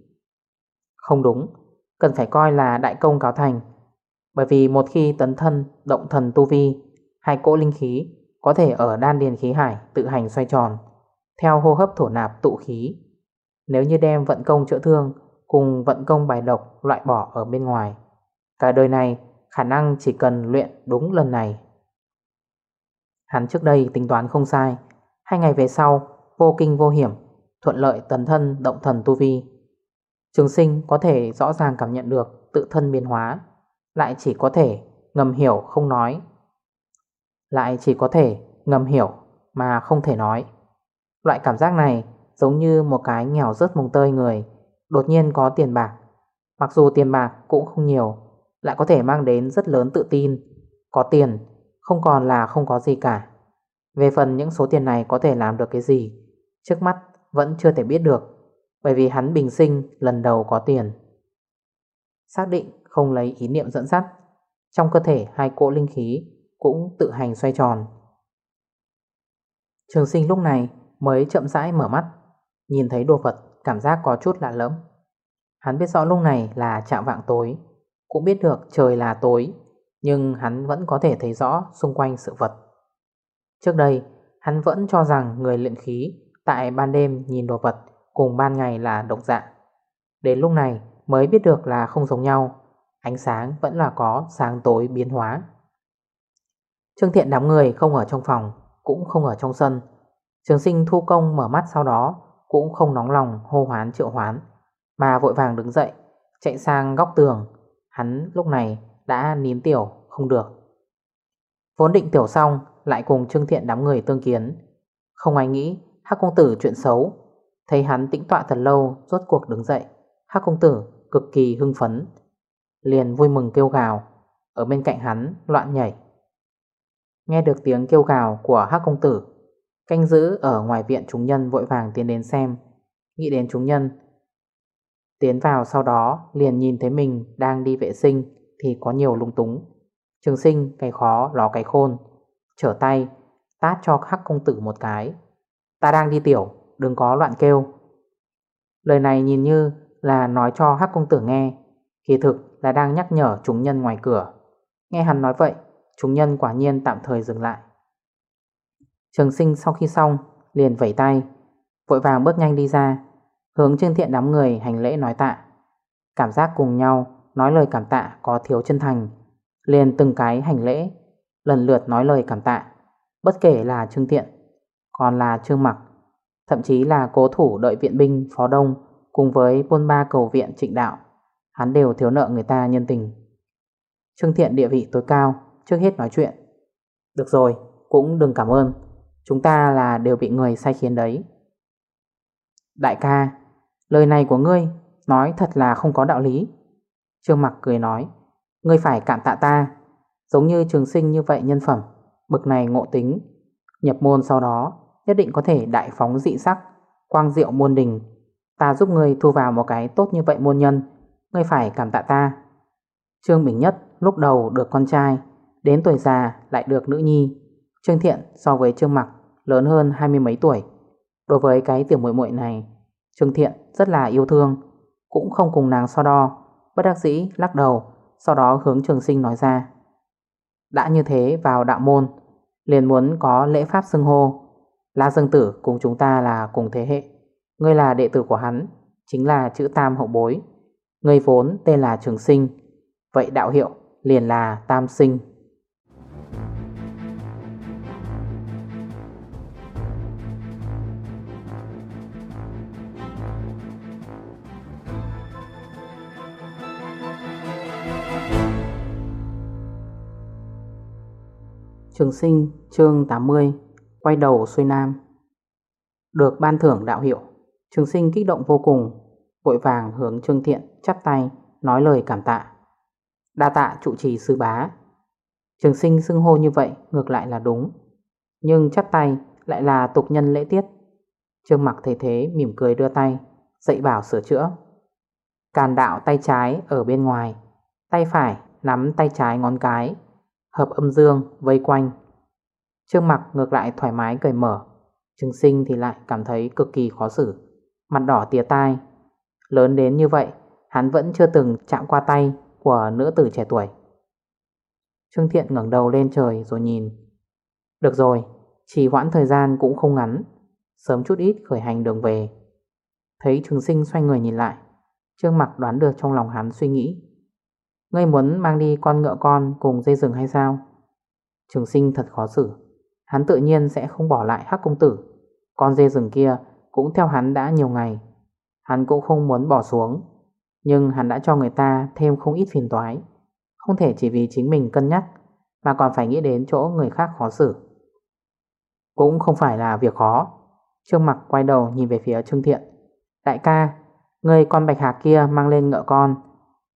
Speaker 1: Không đúng, cần phải coi là đại công cáo thành, bởi vì một khi tấn thân động thần tu vi, hai cỗ linh khí có thể ở đan điền khí hải tự hành xoay tròn, theo hô hấp thổ nạp tụ khí. Nếu như đem vận công chữa thương cùng vận công bài độc loại bỏ ở bên ngoài, cả đời này khả năng chỉ cần luyện đúng lần này. Hắn trước đây tính toán không sai, hai ngày về sau vô kinh vô hiểm, thuận lợi tấn thân động thần tu vi. Trường sinh có thể rõ ràng cảm nhận được tự thân biến hóa, lại chỉ có thể ngầm hiểu không nói lại chỉ có thể ngầm hiểu mà không thể nói. Loại cảm giác này giống như một cái nghèo rớt mồng tơi người, đột nhiên có tiền bạc. Mặc dù tiền bạc cũng không nhiều, lại có thể mang đến rất lớn tự tin. Có tiền, không còn là không có gì cả. Về phần những số tiền này có thể làm được cái gì, trước mắt vẫn chưa thể biết được, bởi vì hắn bình sinh lần đầu có tiền. Xác định không lấy ý niệm dẫn dắt, trong cơ thể hai cỗ linh khí cũng tự hành xoay tròn. Trường sinh lúc này mới chậm rãi mở mắt, nhìn thấy đồ vật cảm giác có chút lạ lẫm. Hắn biết rõ lúc này là chạm vạng tối, cũng biết được trời là tối, nhưng hắn vẫn có thể thấy rõ xung quanh sự vật. Trước đây, hắn vẫn cho rằng người luyện khí tại ban đêm nhìn đồ vật cùng ban ngày là độc dạng. Đến lúc này mới biết được là không giống nhau, ánh sáng vẫn là có sáng tối biến hóa. Trương Thiện đám người không ở trong phòng Cũng không ở trong sân Trường sinh thu công mở mắt sau đó Cũng không nóng lòng hô hoán triệu hoán Mà vội vàng đứng dậy Chạy sang góc tường Hắn lúc này đã nín tiểu không được Vốn định tiểu xong lại cùng Trương Thiện đám người tương kiến. Không ai nghĩ Hắc công tử chuyện xấu. Thấy hắn tĩnh tọa thật lâu, Rốt cuộc đứng dậy. Hắc công tử cực kỳ hưng phấn. Liền vui mừng kêu gào. Ở bên cạnh hắn, loạn nhảy. Nghe được tiếng kêu gào của hắc công tử, Canh giữ ở ngoài viện chúng nhân vội vàng tiến đến xem. Nghĩ đến chúng nhân, Tiến vào sau đó liền nhìn thấy mình đang đi vệ sinh Thì có nhiều lung túng. Trường sinh, cái khó, ló cái khôn. Trở tay, Tát cho hắc công tử một cái. Ta đang đi tiểu, Đừng có loạn kêu. Lời này nhìn như là nói cho Hắc công tử nghe, Kỳ thực là đang nhắc nhở chúng nhân ngoài cửa. Nghe hắn nói vậy, Chúng nhân quả nhiên tạm thời dừng lại. Trường sinh sau khi xong, Liền vẩy tay, Vội vàng bước nhanh đi ra, Hướng trương thiện đám người hành lễ nói tạ. Cảm giác cùng nhau, Nói lời cảm tạ có thiếu chân thành, Liền từng cái hành lễ. Lần lượt nói lời cảm tạ Bất kể là trương thiện Còn là trương mặc Thậm chí là cố thủ đợi viện binh phó đông Cùng với buôn ba cầu viện trịnh đạo Hắn đều thiếu nợ người ta nhân tình. Trương thiện địa vị tối cao Trước hết nói chuyện. Được rồi, cũng đừng cảm ơn Chúng ta là đều bị người sai khiến đấy. Đại ca Lời này của ngươi Nói thật là không có đạo lý. Trương mặc cười nói Ngươi phải cảm tạ ta Giống như trường sinh như vậy nhân phẩm, Bực này ngộ tính. Nhập môn sau đó, Nhất định có thể đại phóng dị sắc, Quang diệu môn đình. Ta giúp ngươi thu vào một cái tốt như vậy môn nhân, Ngươi phải cảm tạ ta. Trương Bình Nhất lúc đầu được con trai, Đến tuổi già lại được nữ nhi. Trương Thiện so với Trương Mặc Lớn hơn hai mươi mấy tuổi. Đối với cái tiểu muội muội này, Trương Thiện rất là yêu thương, Cũng không cùng nàng so đo. Bất đắc dĩ lắc đầu, Sau đó hướng trường sinh nói ra. Đã như thế vào đạo môn, Liền muốn có lễ pháp xưng hô. La Dương Tử cùng chúng ta là cùng thế hệ. Ngươi là đệ tử của hắn, Chính là chữ tam hậu bối. Ngươi vốn tên là trường sinh, Vậy đạo hiệu liền là tam sinh. Trường sinh, chương 80 Quay đầu xuôi nam. Được ban thưởng đạo hiệu, Trường sinh kích động vô cùng, Vội vàng hướng Trương Thiện chắp tay, Nói lời cảm tạ. Đa tạ trụ trì sư bá. Trường sinh xưng hô như vậy Ngược lại là đúng, Nhưng chắp tay lại là tục nhân lễ tiết. Trương mặc thấy thế mỉm cười đưa tay, Dạy bảo sửa chữa. Càn đạo tay trái ở bên ngoài, Tay phải nắm tay trái ngón cái. Hợp âm dương vây quanh. Trương mặc ngược lại thoải mái cười mở Trương sinh thì lại cảm thấy cực kỳ khó xử. Mặt đỏ tía tai. Lớn đến như vậy, Hắn vẫn chưa từng chạm qua tay Của nữ tử trẻ tuổi. Trương Thiện ngẩng đầu lên trời rồi nhìn. Được rồi Chỉ hoãn thời gian cũng không ngắn, Sớm chút ít khởi hành đường về. Thấy trương sinh xoay người nhìn lại Trương mặc đoán được trong lòng hắn suy nghĩ. Ngươi muốn mang đi con ngựa con cùng dây rừng hay sao? Trường sinh thật khó xử. Hắn tự nhiên sẽ không bỏ lại hắc công tử. Con dê rừng kia cũng theo hắn đã nhiều ngày. Hắn cũng không muốn bỏ xuống. Nhưng hắn đã cho người ta thêm không ít phiền toái. Không thể chỉ vì chính mình cân nhắc, Mà còn phải nghĩ đến chỗ người khác khó xử. Cũng không phải là việc khó. Trương mặc quay đầu nhìn về phía Trương Thiện. Đại ca, Người con bạch hạc kia mang lên ngựa con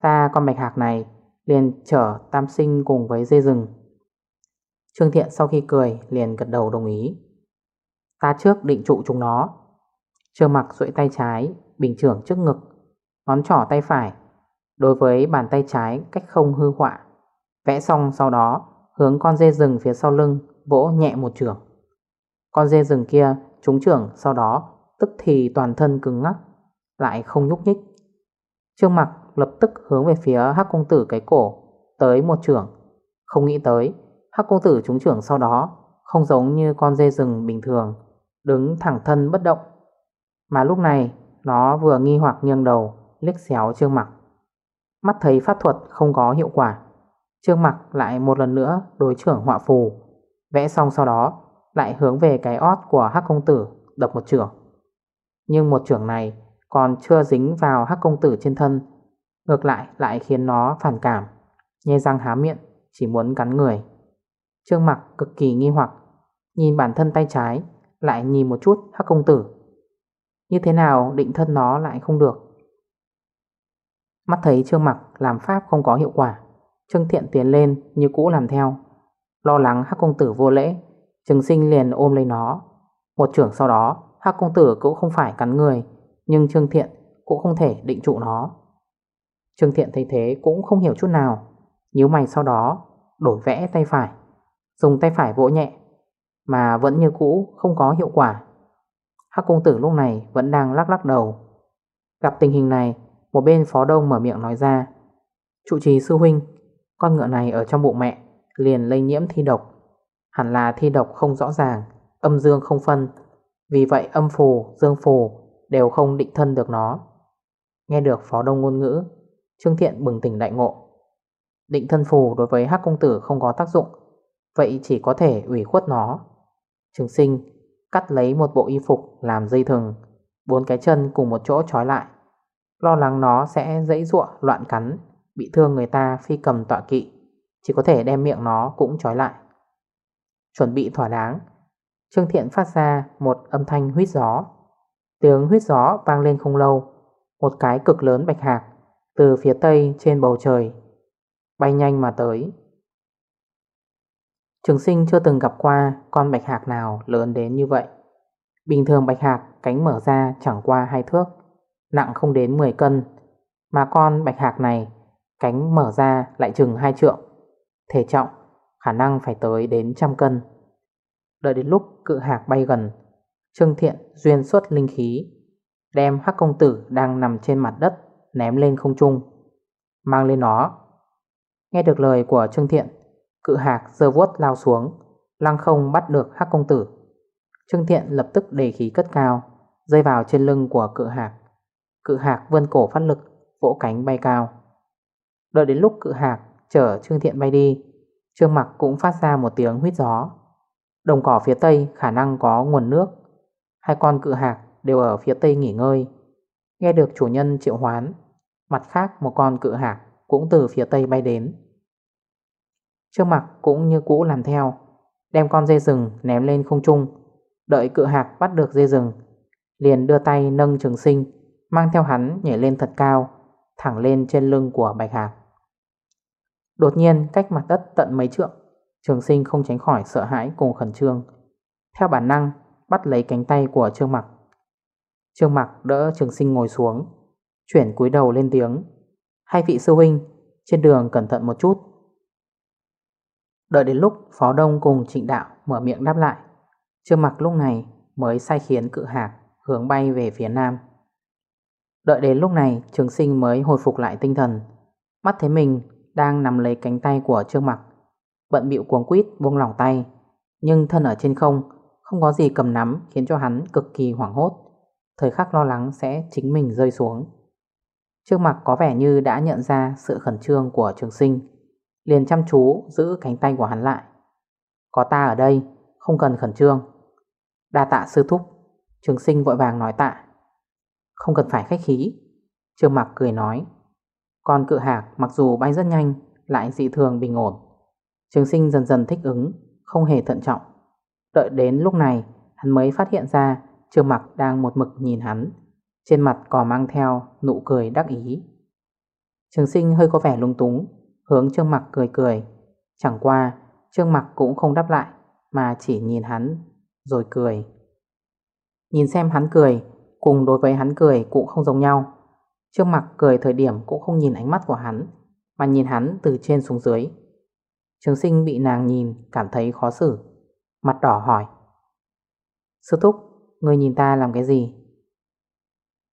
Speaker 1: Ta con bạch hạc này liền chở tam sinh cùng với dê rừng. Trương Thiện sau khi cười liền gật đầu đồng ý. Ta trước định trụ chúng nó. Trương mặc duỗi tay trái, Bình trưởng trước ngực, Ngón trỏ tay phải, Đối với bàn tay trái cách không hư họa. Vẽ xong sau đó, Hướng con dê rừng phía sau lưng, Vỗ nhẹ một trưởng Con dê rừng kia, trúng trưởng sau đó, Tức thì toàn thân cứng ngắc, Lại không nhúc nhích. Trương mặc lập tức hướng về phía hắc công tử cái cổ, Tới một trưởng. Không nghĩ tới, Hắc công tử trúng trưởng sau đó, Không giống như con dê rừng bình thường, Đứng thẳng thân bất động. Mà lúc này, nó vừa nghi hoặc nghiêng đầu, Liếc xéo trương mặt Mắt thấy pháp thuật không có hiệu quả, Trương mặt lại một lần nữa Đối trưởng họa phù. Vẽ xong sau đó, lại hướng về cái ót của hắc công tử, đập một trưởng. Nhưng một trưởng này còn chưa dính vào hắc công tử trên thân Ngược lại lại khiến nó phản cảm. Nhê răng há miệng, Chỉ muốn cắn người. Trương mặt cực kỳ nghi hoặc, Nhìn bản thân tay trái, Lại nhìn một chút hắc công tử. Như thế nào định thân nó lại không được? Mắt thấy Trương mặt làm pháp không có hiệu quả, Trương thiện tiến lên như cũ làm theo. Lo lắng hắc công tử vô lễ, Trừng sinh liền ôm lấy nó. Một trưởng sau đó, Hắc công tử cũng không phải cắn người, Nhưng Trương Thiện cũng không thể định trụ nó. Trương Thiện thấy thế cũng không hiểu chút nào. Nhíu mày sau đó Đổi vẽ tay phải Dùng tay phải vỗ nhẹ Mà vẫn như cũ không có hiệu quả. Hắc công tử lúc này vẫn đang lắc lắc đầu. Gặp tình hình này Một bên phó đông mở miệng nói ra Trụ trì sư huynh Con ngựa này ở trong bụng mẹ Liền lây nhiễm thi độc. Hẳn là thi độc không rõ ràng Âm dương không phân Vì vậy âm phù, dương phù Đều không định thân được nó. Nghe được phó đông ngôn ngữ Trương Thiện bừng tỉnh đại ngộ. Định thân phù đối với hắc công tử không có tác dụng, Vậy chỉ có thể ủy khuất nó. Trường sinh cắt lấy một bộ y phục làm dây thừng, Bốn cái chân cùng một chỗ trói lại. Lo lắng nó sẽ dãy ruộng, loạn cắn, Bị thương người ta phi cầm tọa kỵ, Chỉ có thể đem miệng nó cũng trói lại. Chuẩn bị thỏa đáng, Trương Thiện phát ra một âm thanh huyết gió. Tiếng huyết gió vang lên không lâu, Một cái cực lớn bạch hạc từ phía tây trên bầu trời, Bay nhanh mà tới. Trường sinh chưa từng gặp qua con bạch hạc nào lớn đến như vậy. Bình thường bạch hạc cánh mở ra chẳng qua hai thước, Nặng không đến 10 cân, Mà con bạch hạc này Cánh mở ra lại chừng hai trượng, Thể trọng khả năng phải tới đến trăm cân. Đợi đến lúc cự hạc bay gần, Trương Thiện duyên xuất linh khí, Đem hắc công tử đang nằm trên mặt đất Ném lên không trung, Mang lên nó. Nghe được lời của Trương Thiện, Cự hạc dơ vuốt lao xuống, Lăng không bắt được hắc công tử. Trương Thiện lập tức đề khí cất cao, Rơi vào trên lưng của cự hạc. Cự hạc vươn cổ phát lực, Vỗ cánh bay cao. Đợi đến lúc cự hạc chở Trương Thiện bay đi, Trương mặc cũng phát ra một tiếng huyết gió. Đồng cỏ phía tây khả năng có nguồn nước. Hai con cự hạc đều ở phía tây nghỉ ngơi. Nghe được chủ nhân triệu hoán Mặt khác, một con cự hạc cũng từ phía tây bay đến. Trương mặc cũng như cũ làm theo, Đem con dây rừng ném lên không trung. Đợi cự hạc bắt được dây rừng, Liền đưa tay nâng trường sinh, Mang theo hắn nhảy lên thật cao, Thẳng lên trên lưng của bạch hạc. Đột nhiên, cách mặt đất tận mấy trượng, Trường sinh không tránh khỏi sợ hãi cùng khẩn trương. Theo bản năng, Bắt lấy cánh tay của Trương Mặc. Trương Mặc đỡ trường sinh ngồi xuống. Chuyển cúi đầu lên tiếng. Hai vị sư huynh, Trên đường cẩn thận một chút. Đợi đến lúc Phó Đông cùng Trịnh Đạo mở miệng đáp lại, Trương Mặc lúc này mới sai khiến cự hạc hướng bay về phía nam. Đợi đến lúc này, trường sinh mới hồi phục lại tinh thần. Mắt thấy mình đang nằm lấy cánh tay của Trương Mặc, Bận bịu cuống quýt buông lỏng tay, Nhưng thân ở trên không Không có gì cầm nắm khiến cho hắn cực kỳ hoảng hốt. Thời khắc lo lắng sẽ chính mình rơi xuống. Trương Mặc có vẻ như đã nhận ra sự khẩn trương của trường sinh, Liền chăm chú giữ cánh tay của hắn lại. Có ta ở đây, Không cần khẩn trương. Đa tạ sư thúc. Trường sinh vội vàng nói tạ. Không cần phải khách khí. Trương Mặc cười nói. Con cự hạc mặc dù bay rất nhanh, Lại dị thường bình ổn. Trường sinh dần dần thích ứng, Không hề thận trọng. Đợi đến lúc này, hắn mới phát hiện ra Trương Mặc đang một mực nhìn hắn. Trên mặt còn mang theo nụ cười đắc ý. Trường sinh hơi có vẻ lung túng, Hướng Trương Mặc cười cười. Chẳng qua, Trương Mặc cũng không đáp lại, Mà chỉ nhìn hắn, Rồi cười. Nhìn xem hắn cười, Cùng đối với hắn cười cũng không giống nhau. Trương Mặc cười thời điểm cũng không nhìn ánh mắt của hắn, Mà nhìn hắn từ trên xuống dưới. Trường sinh bị nàng nhìn, Cảm thấy khó xử. Mặt đỏ hỏi. Sư thúc, Người nhìn ta làm cái gì?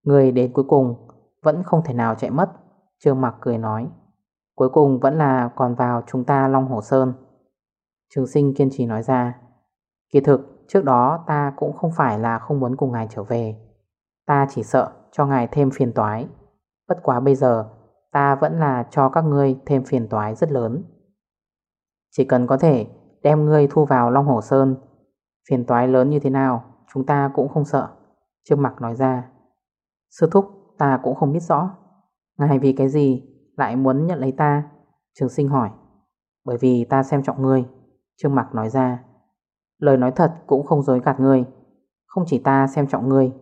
Speaker 1: Người đến cuối cùng Vẫn không thể nào chạy mất, Trương Mặc cười nói. Cuối cùng vẫn là còn vào chúng ta Long Hồ Sơn. Trường sinh kiên trì nói ra. Kỳ thực, trước đó ta cũng không phải là không muốn cùng ngài trở về. Ta chỉ sợ cho ngài thêm phiền toái. Bất quá bây giờ, ta vẫn là cho các ngươi thêm phiền toái rất lớn. Chỉ cần có thể đem ngươi thu vào Long Hồ Sơn, Phiền toái lớn như thế nào, chúng ta cũng không sợ, Trương Mặc nói ra. Sư thúc, ta cũng không biết rõ. Ngài vì cái gì lại muốn nhận lấy ta? Trường sinh hỏi. Bởi vì ta xem trọng ngươi. Trương Mặc nói ra. Lời nói thật cũng không dối gạt ngươi. Không chỉ ta xem trọng ngươi,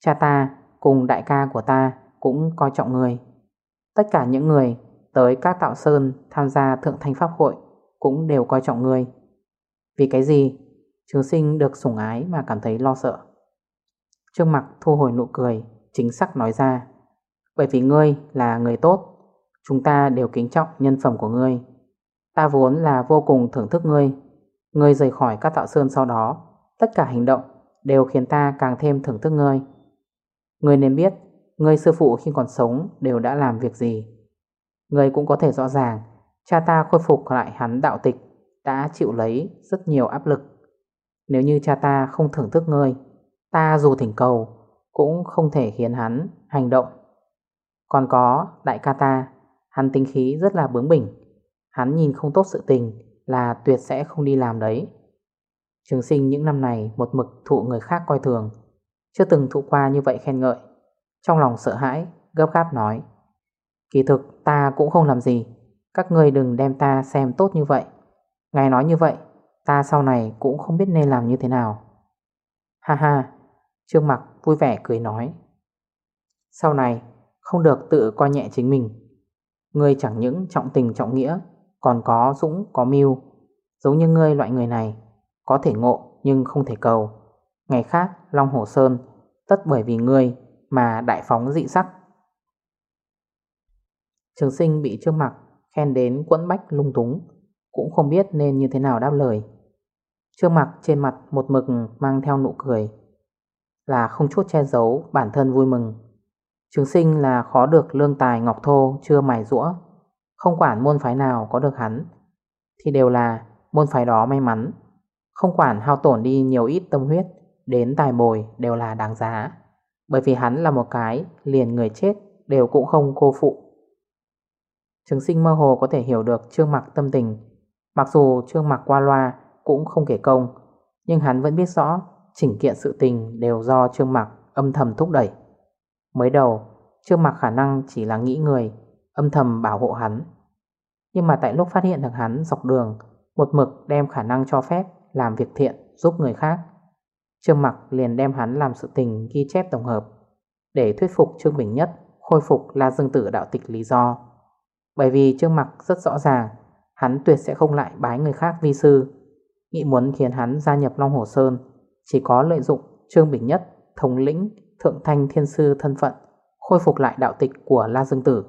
Speaker 1: Cha ta cùng đại ca của ta Cũng coi trọng ngươi. Tất cả những người tới các tạo sơn Tham gia thượng thanh pháp hội Cũng đều coi trọng ngươi. Vì cái gì? Trường sinh được sủng ái mà cảm thấy lo sợ. Trương Mặc thu hồi nụ cười. Chính xác nói ra. Bởi vì ngươi là người tốt, Chúng ta đều kính trọng nhân phẩm của ngươi. Ta vốn là vô cùng thưởng thức ngươi. Ngươi rời khỏi các tạo sơn sau đó, Tất cả hành động đều khiến ta càng thêm thưởng thức ngươi. Ngươi nên biết Người sư phụ khi còn sống đều đã làm việc gì. Ngươi cũng có thể rõ ràng, Cha ta khôi phục lại hắn đạo tịch Đã chịu lấy rất nhiều áp lực. Nếu như cha ta không thưởng thức ngươi, Ta dù thỉnh cầu cũng không thể khiến hắn hành động. Còn có, đại ca ta, Hắn tính khí rất là bướng bỉnh. Hắn nhìn không tốt sự tình Là tuyệt sẽ không đi làm đấy. Trường sinh những năm này Một mực thụ người khác coi thường, Chưa từng thụ qua như vậy khen ngợi. Trong lòng sợ hãi, Gấp gáp nói, Kỳ thực ta cũng không làm gì, Các người đừng đem ta xem tốt như vậy. Ngài nói như vậy, Ta sau này cũng không biết nên làm như thế nào. Ha ha Trương Mặc vui vẻ cười nói. Sau này, Không được tự coi nhẹ chính mình. Ngươi chẳng những trọng tình trọng nghĩa, Còn có dũng có mưu. Giống như ngươi loại người này, Có thể ngộ nhưng không thể cầu. Ngày khác, Long Hồ Sơn, Tất bởi vì ngươi mà đại phóng dị sắc. Trường sinh bị Trương Mặc khen đến quẫn bách lung túng, Cũng không biết nên như thế nào đáp lời. Trương Mặc trên mặt một mực mang theo nụ cười. Là không chút che giấu, bản thân vui mừng. Trường sinh là khó được lương tài ngọc thô chưa mài rũa Không quản môn phái nào có được hắn, Thì đều là môn phái đó may mắn. Không quản hao tổn đi nhiều ít tâm huyết, Đến tài bồi đều là đáng giá. Bởi vì hắn là một cái liền người chết đều cũng không cô phụ. Trường sinh mơ hồ có thể hiểu được Trương Mặc tâm tình. Mặc dù Trương Mặc qua loa cũng không kể công, Nhưng hắn vẫn biết rõ Chỉnh kiện sự tình đều do Trương mạc âm thầm thúc đẩy. Mới đầu, Trương mạc khả năng chỉ là nghĩ người, Âm thầm bảo hộ hắn. Nhưng mà tại lúc phát hiện được hắn dọc đường, Một mực đem khả năng cho phép Làm việc thiện giúp người khác, Trương Mặc liền đem hắn làm sự tình Ghi chép tổng hợp Để thuyết phục Trương Bình Nhất Khôi phục La Dương Tử đạo tịch lý do. Bởi vì Trương Mặc rất rõ ràng, Hắn tuyệt sẽ không lại bái người khác vi sư, Nghĩ muốn khiến hắn gia nhập Long Hồ Sơn. Chỉ có lợi dụng Trương Bình Nhất, Thống lĩnh, Thượng Thanh Thiên Sư thân phận, Khôi phục lại đạo tịch của La Dương Tử.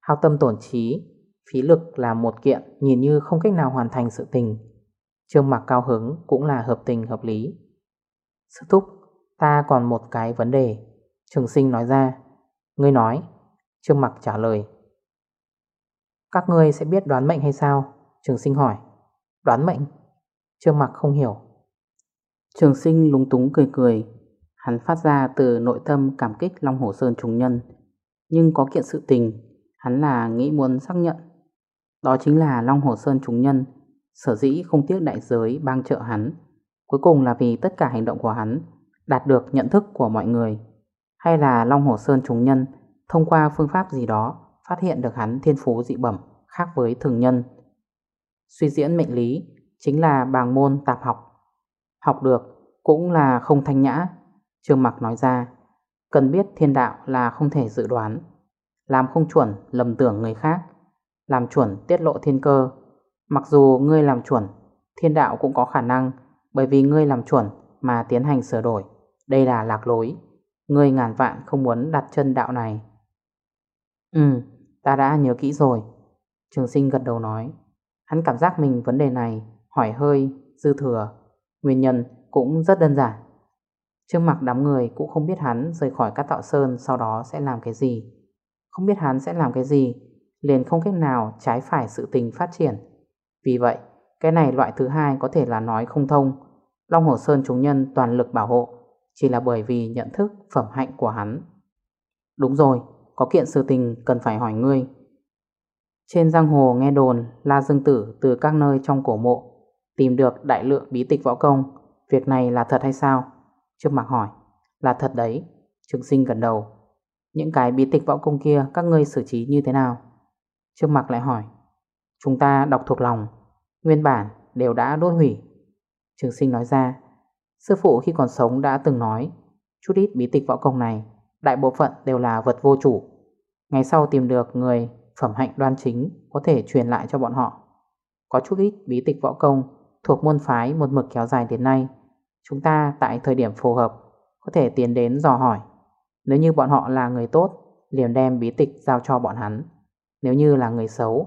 Speaker 1: Hao tâm tổn trí, Phí lực là một kiện Nhìn như không cách nào hoàn thành sự tình. Trương Mặc cao hứng cũng là hợp tình hợp lý. Sư thúc, Ta còn một cái vấn đề. Trường sinh nói ra. Ngươi nói. Trương Mặc trả lời. Các ngươi sẽ biết đoán mệnh hay sao? Trường sinh hỏi. Đoán mệnh? Trương mặc không hiểu. Trường sinh lúng túng cười cười. Hắn phát ra từ nội tâm cảm kích Long Hồ Sơn trùng nhân. Nhưng có kiện sự tình, Hắn là nghĩ muốn xác nhận. Đó chính là Long Hồ Sơn trùng nhân. Sở dĩ không tiếc đại giới bang trợ hắn. Cuối cùng là vì tất cả hành động của hắn Đạt được nhận thức của mọi người. Hay là Long Hồ Sơn trùng nhân Thông qua phương pháp gì đó phát hiện được hắn thiên phú dị bẩm khác với thường nhân. Suy diễn mệnh lý chính là bàng môn tạp học. Học được cũng là không thanh nhã. Trương Mặc nói ra, cần biết thiên đạo là không thể dự đoán. Làm không chuẩn lầm tưởng người khác, làm chuẩn tiết lộ thiên cơ. Mặc dù ngươi làm chuẩn, thiên đạo cũng có khả năng bởi vì ngươi làm chuẩn mà tiến hành sửa đổi. Đây là lạc lối. Ngươi ngàn vạn không muốn đặt chân đạo này. Ừ, Ta đã nhớ kỹ rồi Trường sinh gật đầu nói Hắn cảm giác mình vấn đề này hỏi hơi, dư thừa Nguyên nhân cũng rất đơn giản. Trương mặc đám người cũng không biết hắn rời khỏi các tạo sơn sau đó sẽ làm cái gì. Không biết hắn sẽ làm cái gì, Liền không cách nào trái phải sự tình phát triển. Vì vậy, Cái này loại thứ hai có thể là nói không thông. Long Hồ Sơn chúng nhân toàn lực bảo hộ, Chỉ là bởi vì nhận thức phẩm hạnh của hắn. Đúng rồi, có kiện sự tình cần phải hỏi ngươi. Trên giang hồ nghe đồn La Dương Tử từ các nơi trong cổ mộ Tìm được đại lượng bí tịch võ công. Việc này là thật hay sao? Trương Mạc hỏi. Là thật đấy Trương Sinh gần đầu. Những cái bí tịch võ công kia các ngươi xử trí như thế nào? Trương Mạc lại hỏi. Chúng ta đọc thuộc lòng. Nguyên bản đều đã đốt hủy. Trường sinh nói ra. Sư phụ khi còn sống đã từng nói, Chút ít bí tịch võ công này, Đại bộ phận đều là vật vô chủ. Ngày sau tìm được người phẩm hạnh đoan chính Có thể truyền lại cho bọn họ. Có chút ít bí tịch võ công Thuộc môn phái một mực kéo dài đến nay. Chúng ta tại thời điểm phù hợp, Có thể tiến đến dò hỏi. Nếu như bọn họ là người tốt, Liền đem bí tịch giao cho bọn hắn. Nếu như là người xấu,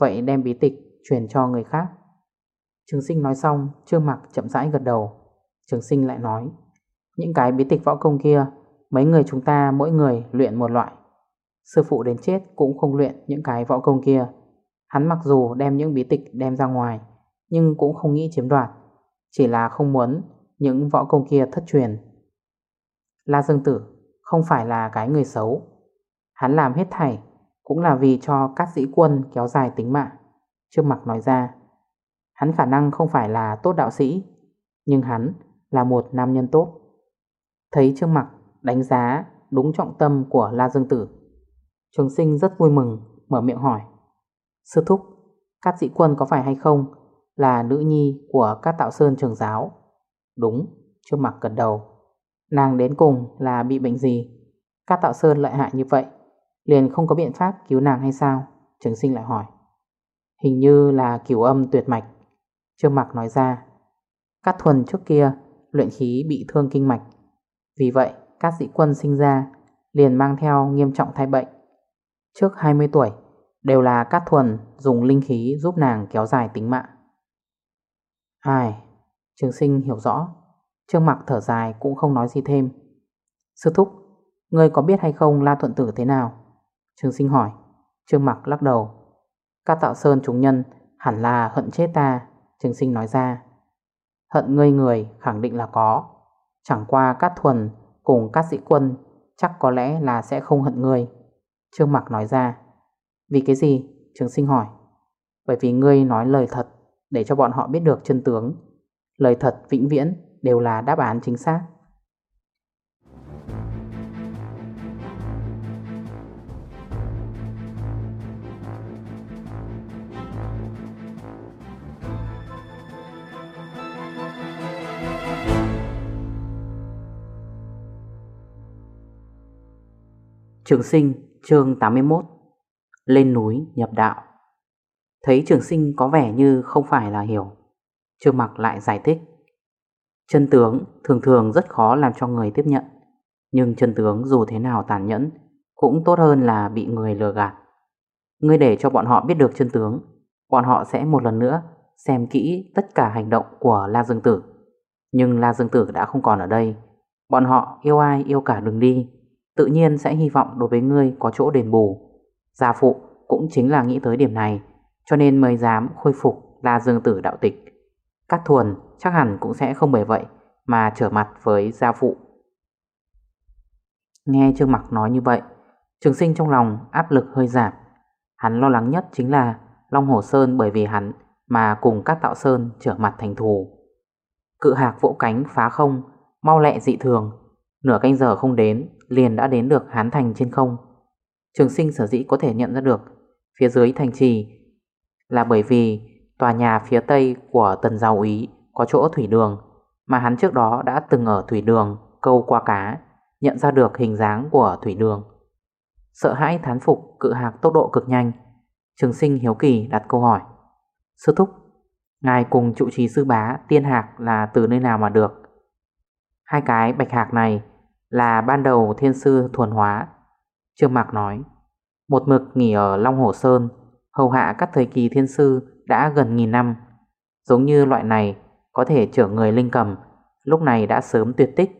Speaker 1: Vậy đem bí tịch truyền cho người khác. Trường sinh nói xong, Trương mặc chậm rãi gật đầu. Trường sinh lại nói, Những cái bí tịch võ công kia, Mấy người chúng ta mỗi người luyện một loại. Sư phụ đến chết cũng không luyện những cái võ công kia. Hắn mặc dù đem những bí tịch đem ra ngoài nhưng cũng không nghĩ chiếm đoạt, Chỉ là không muốn những võ công kia thất truyền. La Dương Tử không phải là cái người xấu. Hắn làm hết thảy Cũng là vì cho các sĩ quân kéo dài tính mạng, Trước mặt nói ra. Hắn khả năng không phải là tốt đạo sĩ, Nhưng hắn là một nam nhân tốt. Thấy Trương Mặc đánh giá đúng trọng tâm của La Dương Tử, Trường sinh rất vui mừng, Mở miệng hỏi, Sư thúc các sĩ quân có phải hay không? Là nữ nhi của các tạo sơn trường giáo. Đúng, trước Mặc gật đầu. Nàng đến cùng là bị bệnh gì? Các tạo sơn lợi hại như vậy, Liền không có biện pháp cứu nàng hay sao? Trường sinh lại hỏi. Hình như là kiểu âm tuyệt mạch. Trương Mặc nói ra. Cát thuần trước kia, luyện khí bị thương kinh mạch. Vì vậy, các sĩ quân sinh ra, liền mang theo nghiêm trọng thai bệnh. Trước 20 tuổi, đều là Cát thuần dùng linh khí giúp nàng kéo dài tính mạng. Ai? Trường sinh hiểu rõ. Trương Mặc thở dài cũng không nói gì thêm. Sư thúc, Ngươi có biết hay không La Thuận Tử thế nào? Trường sinh hỏi. Trương Mặc lắc đầu. Các tạo sơn chúng nhân hẳn là hận chết ta, Trường sinh nói ra. Hận ngươi người khẳng định là có. Chẳng qua các Thuần cùng các sĩ quân Chắc có lẽ là sẽ không hận ngươi. Trương Mặc nói ra. Vì cái gì? Trường sinh hỏi. Bởi vì ngươi nói lời thật. Để cho bọn họ biết được chân tướng. Lời thật vĩnh viễn đều là đáp án chính xác. Trường sinh, chương 81 Lên núi nhập đạo. Thấy trường sinh có vẻ như không phải là hiểu. Trương mặc lại giải thích. Chân tướng thường thường rất khó làm cho người tiếp nhận, Nhưng chân tướng dù thế nào tàn nhẫn Cũng tốt hơn là bị người lừa gạt. Ngươi để cho bọn họ biết được chân tướng, Bọn họ sẽ một lần nữa Xem kỹ tất cả hành động của La Dương Tử. Nhưng La Dương Tử đã không còn ở đây. Bọn họ yêu ai yêu cả đừng đi, Tự nhiên sẽ hy vọng đối với ngươi có chỗ đền bù. Gia phụ cũng chính là nghĩ tới điểm này. Cho nên mới dám khôi phục La Dương Tử đạo tịch. Các thuần chắc hẳn cũng sẽ không bởi vậy Mà trở mặt với gia phụ. Nghe Trương Mặc nói như vậy, Trường sinh trong lòng áp lực hơi giảm. Hắn lo lắng nhất chính là Long Hồ Sơn bởi vì hắn Mà cùng các tạo sơn trở mặt thành thù. Cự hạc vỗ cánh phá không, Mau lẹ dị thường. Nửa canh giờ không đến, Liền đã đến được Hán Thành trên không. Trường sinh sở dĩ có thể nhận ra được, Phía dưới thành trì là bởi vì tòa nhà phía tây của tần giáo úy Có chỗ thủy đường Mà hắn trước đó đã từng ở thủy đường Câu qua cá Nhận ra được hình dáng của thủy đường. Sợ hãi thán phục cự hạc tốc độ cực nhanh Trường sinh hiếu kỳ đặt câu hỏi. Sư thúc Ngài cùng trụ trì sư bá tiên hạc là từ nơi nào mà được? Hai cái bạch hạc này là ban đầu thiên sư thuần hóa. Trương Mạc nói, một mực nghỉ ở Long Hồ Sơn, hầu hạ các thời kỳ thiên sư đã gần nghìn năm. Giống như loại này có thể chở người linh cầm, lúc này đã sớm tuyệt tích,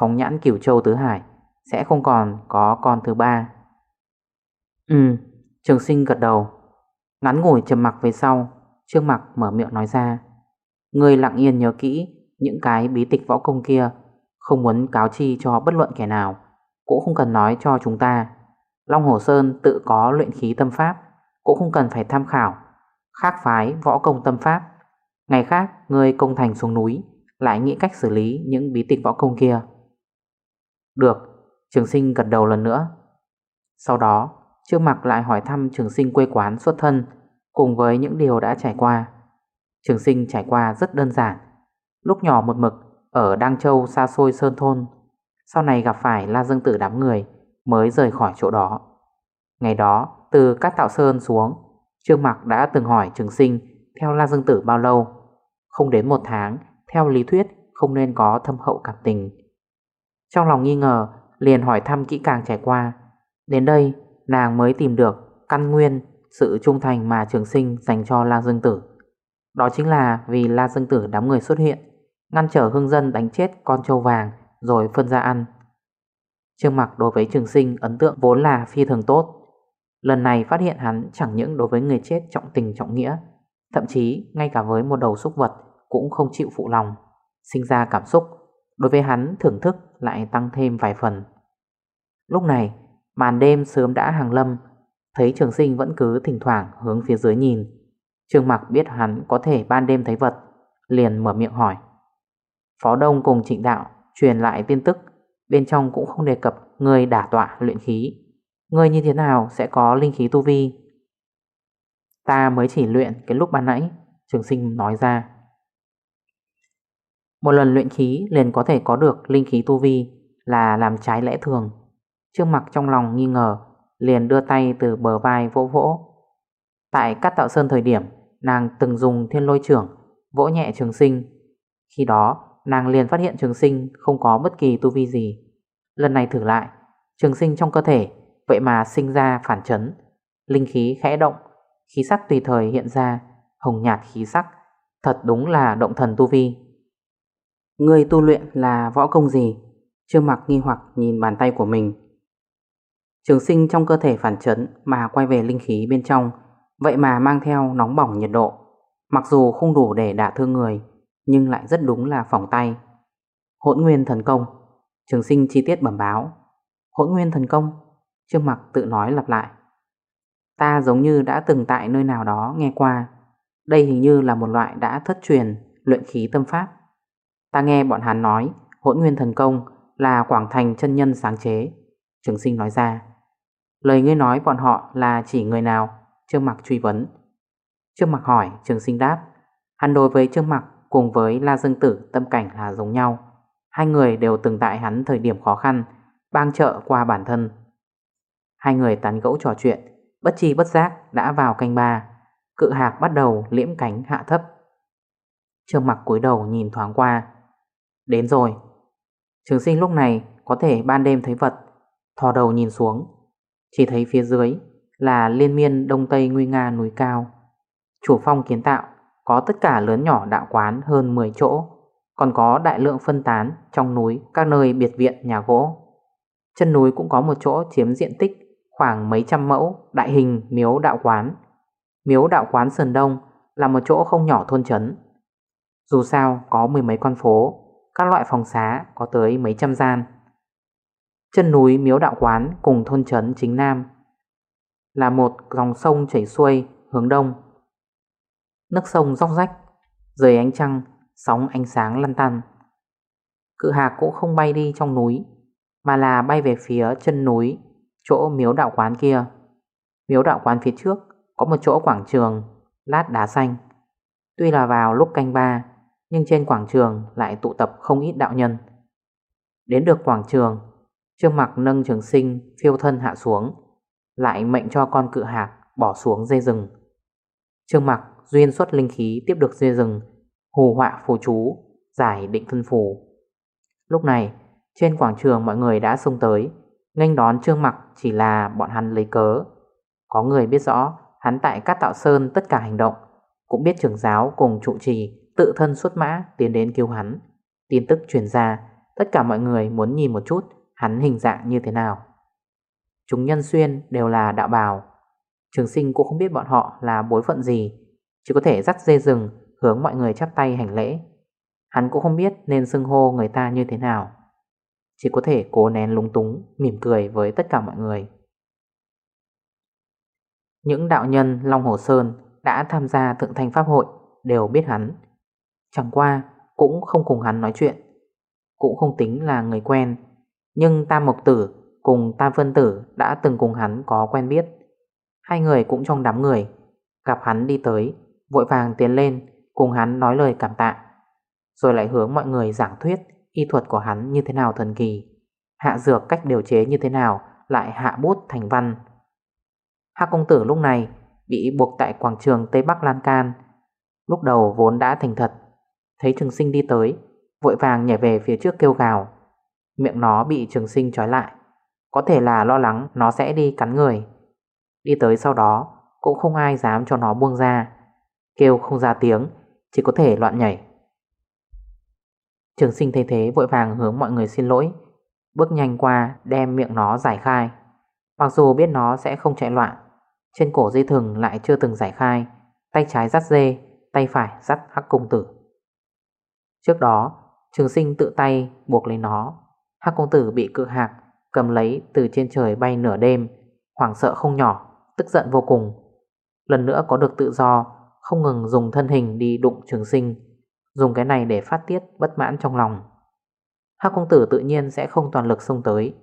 Speaker 1: phóng nhãn cửu châu tứ hải, sẽ không còn có con thứ ba. Ừ, trường sinh gật đầu, ngắn ngủi trầm mặc về sau, Trương Mặc mở miệng nói ra. Người lặng yên nhớ kỹ những cái bí tịch võ công kia không muốn cáo chi cho bất luận kẻ nào Cũng không cần nói cho chúng ta Long Hồ Sơn tự có luyện khí tâm pháp cũng không cần phải tham khảo. Khác phái, võ công tâm pháp. Ngày khác, người công thành xuống núi, Lại nghĩ cách xử lý những bí tịch võ công kia. Được, Trường sinh gật đầu lần nữa. Sau đó, Trương Mặc lại hỏi thăm trường sinh quê quán xuất thân, Cùng với những điều đã trải qua. Trường sinh trải qua rất đơn giản. Lúc nhỏ một mực, ở Đăng Châu xa xôi Sơn Thôn. Sau này gặp phải La Dương Tử đám người, Mới rời khỏi chỗ đó. Ngày đó từ Cát Tạo Sơn xuống. Trương Mạc đã từng hỏi trường sinh, Theo La Dương Tử bao lâu? Không đến một tháng, Theo lý thuyết, không nên có thâm hậu cảm tình. Trong lòng nghi ngờ, Liền hỏi thăm kỹ càng trải qua. Đến đây, nàng mới tìm được Căn nguyên, sự trung thành mà trường sinh Dành cho La Dương Tử. Đó chính là vì La Dương Tử đám người xuất hiện, Ngăn trở hương dân đánh chết con trâu vàng, Rồi phân ra ăn. Trương Mặc đối với trường sinh ấn tượng vốn là phi thường tốt. Lần này phát hiện hắn chẳng những đối với người chết trọng tình trọng nghĩa, Thậm chí ngay cả với một đầu súc vật cũng không chịu phụ lòng, Sinh ra cảm xúc, Đối với hắn thưởng thức lại tăng thêm vài phần. Lúc này, màn đêm sớm đã hàng lâm, Thấy trường sinh vẫn cứ thỉnh thoảng hướng phía dưới nhìn. Trương Mặc biết hắn có thể ban đêm thấy vật, Liền mở miệng hỏi. Phó Đông cùng trịnh đạo truyền lại tin tức, Bên trong cũng không đề cập người đả tọa luyện khí. Người như thế nào sẽ có linh khí tu vi? Ta mới chỉ luyện cái lúc ban nãy, Trường sinh nói ra. Một lần luyện khí liền có thể có được linh khí tu vi Là làm trái lẽ thường. Trương mặc trong lòng nghi ngờ, Liền đưa tay từ bờ vai vỗ vỗ. Tại cắt tạo sơn thời điểm, Nàng từng dùng thiên lôi trưởng Vỗ nhẹ trường sinh. Khi đó, nàng liền phát hiện trường sinh Không có bất kỳ tu vi gì. Lần này thử lại, Trường sinh trong cơ thể Vậy mà sinh ra phản chấn. Linh khí khẽ động, Khí sắc tùy thời hiện ra, Hồng nhạt khí sắc. Thật đúng là động thần tu vi. Người tu luyện là võ công gì? Trương mặc nghi hoặc nhìn bàn tay của mình. Trường sinh trong cơ thể phản chấn Mà quay về linh khí bên trong, Vậy mà mang theo nóng bỏng nhiệt độ. Mặc dù không đủ để đả thương người, Nhưng lại rất đúng là phòng tay. Hỗn nguyên thần công. Trường sinh chi tiết bẩm báo. Hỗn nguyên thần công Trương mặc tự nói lặp lại. Ta giống như đã từng tại nơi nào đó nghe qua. Đây hình như là một loại đã thất truyền, Luyện khí tâm pháp. Ta nghe bọn hắn nói, Hỗn nguyên thần công là Quảng Thành chân nhân sáng chế. Trường sinh nói ra. Lời ngươi nói bọn họ là chỉ người nào? Trương mặc truy vấn. Trương mặc hỏi, trường sinh đáp. Hắn đối với Trương mặc cùng với La Dương Tử tâm cảnh là giống nhau. Hai người đều từng tại hắn thời điểm khó khăn, Bang trợ qua bản thân. Hai người tán gẫu trò chuyện, Bất chi bất giác đã vào canh ba. Cự hạc bắt đầu liễm cánh hạ thấp. Trương mặc cúi đầu nhìn thoáng qua. Đến rồi. Trường sinh lúc này có thể ban đêm thấy vật Thò đầu nhìn xuống. Chỉ thấy phía dưới là liên miên đông tây nguy nga núi cao. Chủ phong kiến tạo có tất cả lớn nhỏ đạo quán hơn 10 chỗ, Còn có đại lượng phân tán trong núi các nơi biệt viện, nhà gỗ. Chân núi cũng có một chỗ chiếm diện tích khoảng mấy trăm mẫu đại hình miếu đạo quán. Miếu đạo quán Sơn Đông là một chỗ không nhỏ thôn trấn. Dù sao có mười mấy con phố, các loại phòng xá có tới mấy trăm gian. Chân núi miếu đạo quán cùng thôn trấn chính Nam là một dòng sông chảy xuôi hướng đông. Nước sông róc rách, dưới ánh trăng, sóng ánh sáng lăn tăn. Cự hạc cũng không bay đi trong núi, mà là bay về phía chân núi chỗ miếu đạo quán kia. Miếu đạo quán phía trước có một chỗ quảng trường, lát đá xanh. Tuy là vào lúc canh ba, nhưng trên quảng trường lại tụ tập không ít đạo nhân. Đến được quảng trường, Trương mặc nâng trường sinh phiêu thân hạ xuống, lại mệnh cho con cự hạc bỏ xuống dây rừng. Trương mặc duyên xuất linh khí tiếp được dây rừng, hù họa phù chú, giải định thân phù. Lúc này, trên quảng trường mọi người đã xông tới, Nganh đón Trương Mặc chỉ là bọn hắn lấy cớ. Có người biết rõ, Hắn tại Cát Tạo Sơn tất cả hành động, Cũng biết trưởng giáo cùng trụ trì, Tự thân xuất mã tiến đến kêu hắn. Tin tức truyền ra, Tất cả mọi người muốn nhìn một chút Hắn hình dạng như thế nào. Chúng nhân xuyên đều là đạo bào. Trường sinh cũng không biết bọn họ là bối phận gì, Chỉ có thể dắt dê rừng Hướng mọi người chắp tay hành lễ. Hắn cũng không biết nên xưng hô người ta như thế nào chỉ có thể cố nén lúng túng, Mỉm cười với tất cả mọi người. Những đạo nhân Long Hồ Sơn Đã tham gia thượng thanh pháp hội, Đều biết hắn. Chẳng qua, cũng không cùng hắn nói chuyện. Cũng không tính là người quen, Nhưng Tam Mộc Tử Cùng Tam Vân Tử đã từng cùng hắn có quen biết. Hai người cũng trong đám người, Gặp hắn đi tới, Vội vàng tiến lên, Cùng hắn nói lời cảm tạ, Rồi lại hướng mọi người giảng thuyết y thuật của hắn như thế nào thần kỳ, hạ dược cách điều chế như thế nào lại hạ bút thành văn. Hạ công tử lúc này bị buộc tại quảng trường Tây Bắc Lan Can, lúc đầu vốn đã thành thật, thấy trường sinh đi tới, vội vàng nhảy về phía trước kêu gào. Miệng nó bị trường sinh trói lại, có thể là lo lắng nó sẽ đi cắn người. Đi tới sau đó cũng không ai dám cho nó buông ra, kêu không ra tiếng, chỉ có thể loạn nhảy. Trường sinh thấy thế vội vàng hướng mọi người xin lỗi. Bước nhanh qua, đem miệng nó giải khai. Mặc dù biết nó sẽ không chạy loạn, Trên cổ dây thừng lại chưa từng giải khai. Tay trái dắt dê, Tay phải dắt hắc công tử. Trước đó, Trường sinh tự tay buộc lấy nó. Hắc công tử bị cự hạc, Cầm lấy từ trên trời bay nửa đêm. Hoảng sợ không nhỏ, Tức giận vô cùng. Lần nữa có được tự do, Không ngừng dùng thân hình đi đụng trường sinh. Dùng cái này để phát tiết bất mãn trong lòng. Hắc công tử tự nhiên sẽ không toàn lực xông tới.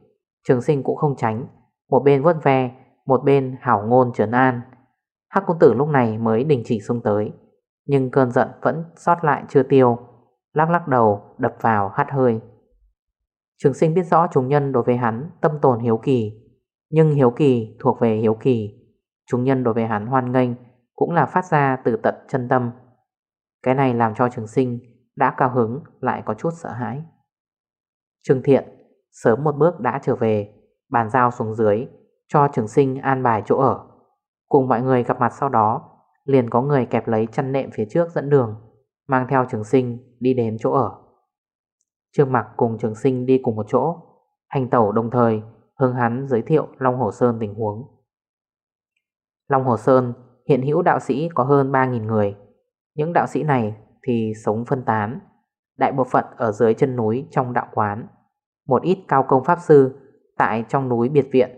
Speaker 1: Trường sinh cũng không tránh. Một bên vớt ve, Một bên hảo ngôn trấn an. Hắc công tử lúc này mới đình chỉ xông tới. Nhưng cơn giận vẫn sót lại chưa tiêu. Lắc lắc đầu, đập vào, hắt hơi. Trường sinh biết rõ chúng nhân đối với hắn tâm tồn hiếu kỳ. Nhưng hiếu kỳ thuộc về hiếu kỳ. Chúng nhân đối với hắn hoan nghênh Cũng là phát ra từ tận chân tâm. Cái này làm cho trường sinh Đã cao hứng, lại có chút sợ hãi. Trương Thiện, sớm một bước đã trở về, Bàn giao xuống dưới, Cho trường sinh an bài chỗ ở. Cùng mọi người gặp mặt sau đó, Liền có người kẹp lấy chăn nệm phía trước dẫn đường, Mang theo trường sinh đi đến chỗ ở. Trương Mặc cùng trường sinh đi cùng một chỗ, Hành tẩu đồng thời hướng hắn giới thiệu Long Hồ Sơn tình huống. Long Hồ Sơn hiện hữu đạo sĩ có hơn 3.000 người. Những đạo sĩ này thì sống phân tán, Đại bộ phận ở dưới chân núi trong đạo quán. Một ít cao công pháp sư tại trong núi biệt viện.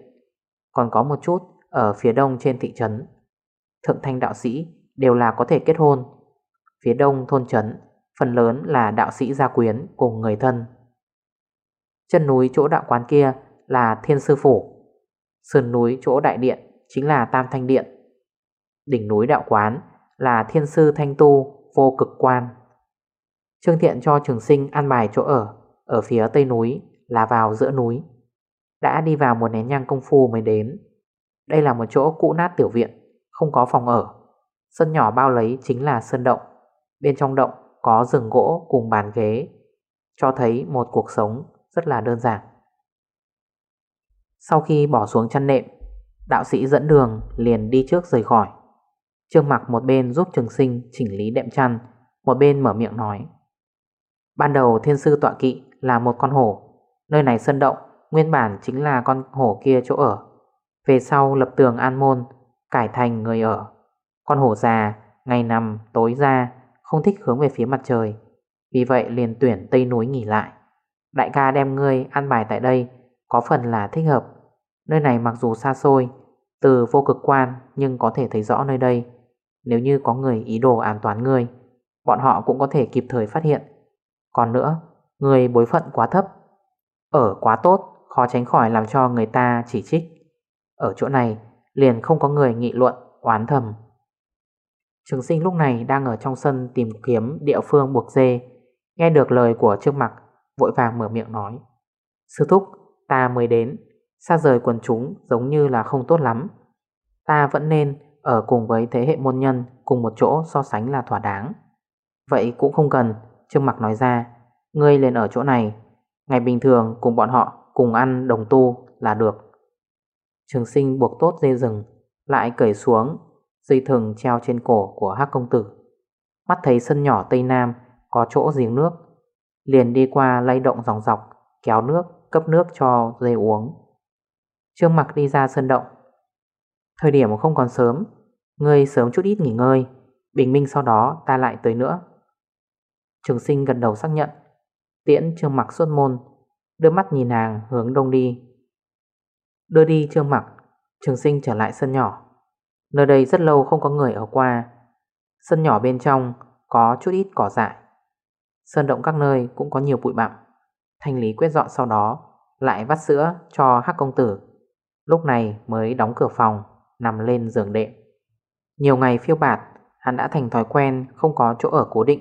Speaker 1: Còn có một chút ở phía đông trên thị trấn. Thượng thanh đạo sĩ đều là có thể kết hôn. Phía đông thôn trấn, Phần lớn là đạo sĩ gia quyến cùng người thân. Chân núi chỗ đạo quán kia là thiên sư phủ. Sườn núi chỗ đại điện chính là tam thanh điện. Đỉnh núi đạo quán là thiên sư thanh tu, vô cực quan. Trương Thiện cho trường sinh ăn bài chỗ ở Ở phía tây núi, là vào giữa núi. Đã đi vào một nén nhang công phu mới đến. Đây là một chỗ cũ nát tiểu viện, Không có phòng ở. Sân nhỏ bao lấy chính là sân động. Bên trong động có rừng gỗ cùng bàn ghế, Cho thấy một cuộc sống rất là đơn giản. Sau khi bỏ xuống chăn nệm, Đạo sĩ dẫn đường liền đi trước rời khỏi. Trương mặc một bên giúp trường sinh chỉnh lý đệm chăn, Một bên mở miệng nói. Ban đầu thiên sư tọa kỵ là một con hổ. Nơi này sơn động, Nguyên bản chính là con hổ kia chỗ ở. Về sau lập tường an môn, Cải thành người ở. Con hổ già, Ngày nằm, tối ra, Không thích hướng về phía mặt trời. Vì vậy liền tuyển tây núi nghỉ lại. Đại ca đem ngươi ăn bài tại đây, Có phần là thích hợp. Nơi này mặc dù xa xôi, Từ vô cực quan nhưng có thể thấy rõ nơi đây. Nếu như có người ý đồ an toàn ngươi Bọn họ cũng có thể kịp thời phát hiện. Còn nữa Người bối phận quá thấp Ở quá tốt Khó tránh khỏi làm cho người ta chỉ trích. Ở chỗ này liền không có người nghị luận Oán thầm. Trường sinh lúc này đang ở trong sân Tìm kiếm địa phương buộc dê Nghe được lời của trước mặt, Vội vàng mở miệng nói Sư thúc ta mới đến Xa rời quần chúng giống như là không tốt lắm. Ta vẫn nên ở cùng với thế hệ môn nhân Cùng một chỗ so sánh là thỏa đáng. Vậy cũng không cần, Trương Mặc nói ra, Ngươi lên ở chỗ này, Ngày bình thường cùng bọn họ cùng ăn đồng tu là được. Trường sinh buộc tốt dây rừng, Lại cởi xuống, Dây thừng treo trên cổ của hắc công tử. Mắt thấy sân nhỏ Tây Nam Có chỗ giếng nước, Liền đi qua lay động dòng dọc, Kéo nước, cấp nước cho dây uống. Trương mặc đi ra sân động Thời điểm không còn sớm, Ngươi sớm chút ít nghỉ ngơi, Bình minh sau đó ta lại tới nữa. Trường sinh gần đầu xác nhận. Tiễn trương mặc xuất môn, Đưa mắt nhìn nàng hướng đông đi. Đưa đi trương mặc, Trường sinh trở lại sân nhỏ. Nơi đây rất lâu không có người ở qua. Sân nhỏ bên trong Có chút ít cỏ dại. Sơn động các nơi cũng có nhiều bụi bặm. Thanh lý quét dọn sau đó, Lại vắt sữa cho hắc công tử. Lúc này mới đóng cửa phòng. Nằm lên giường đệm. Nhiều ngày phiêu bạt, Hắn đã thành thói quen không có chỗ ở cố định.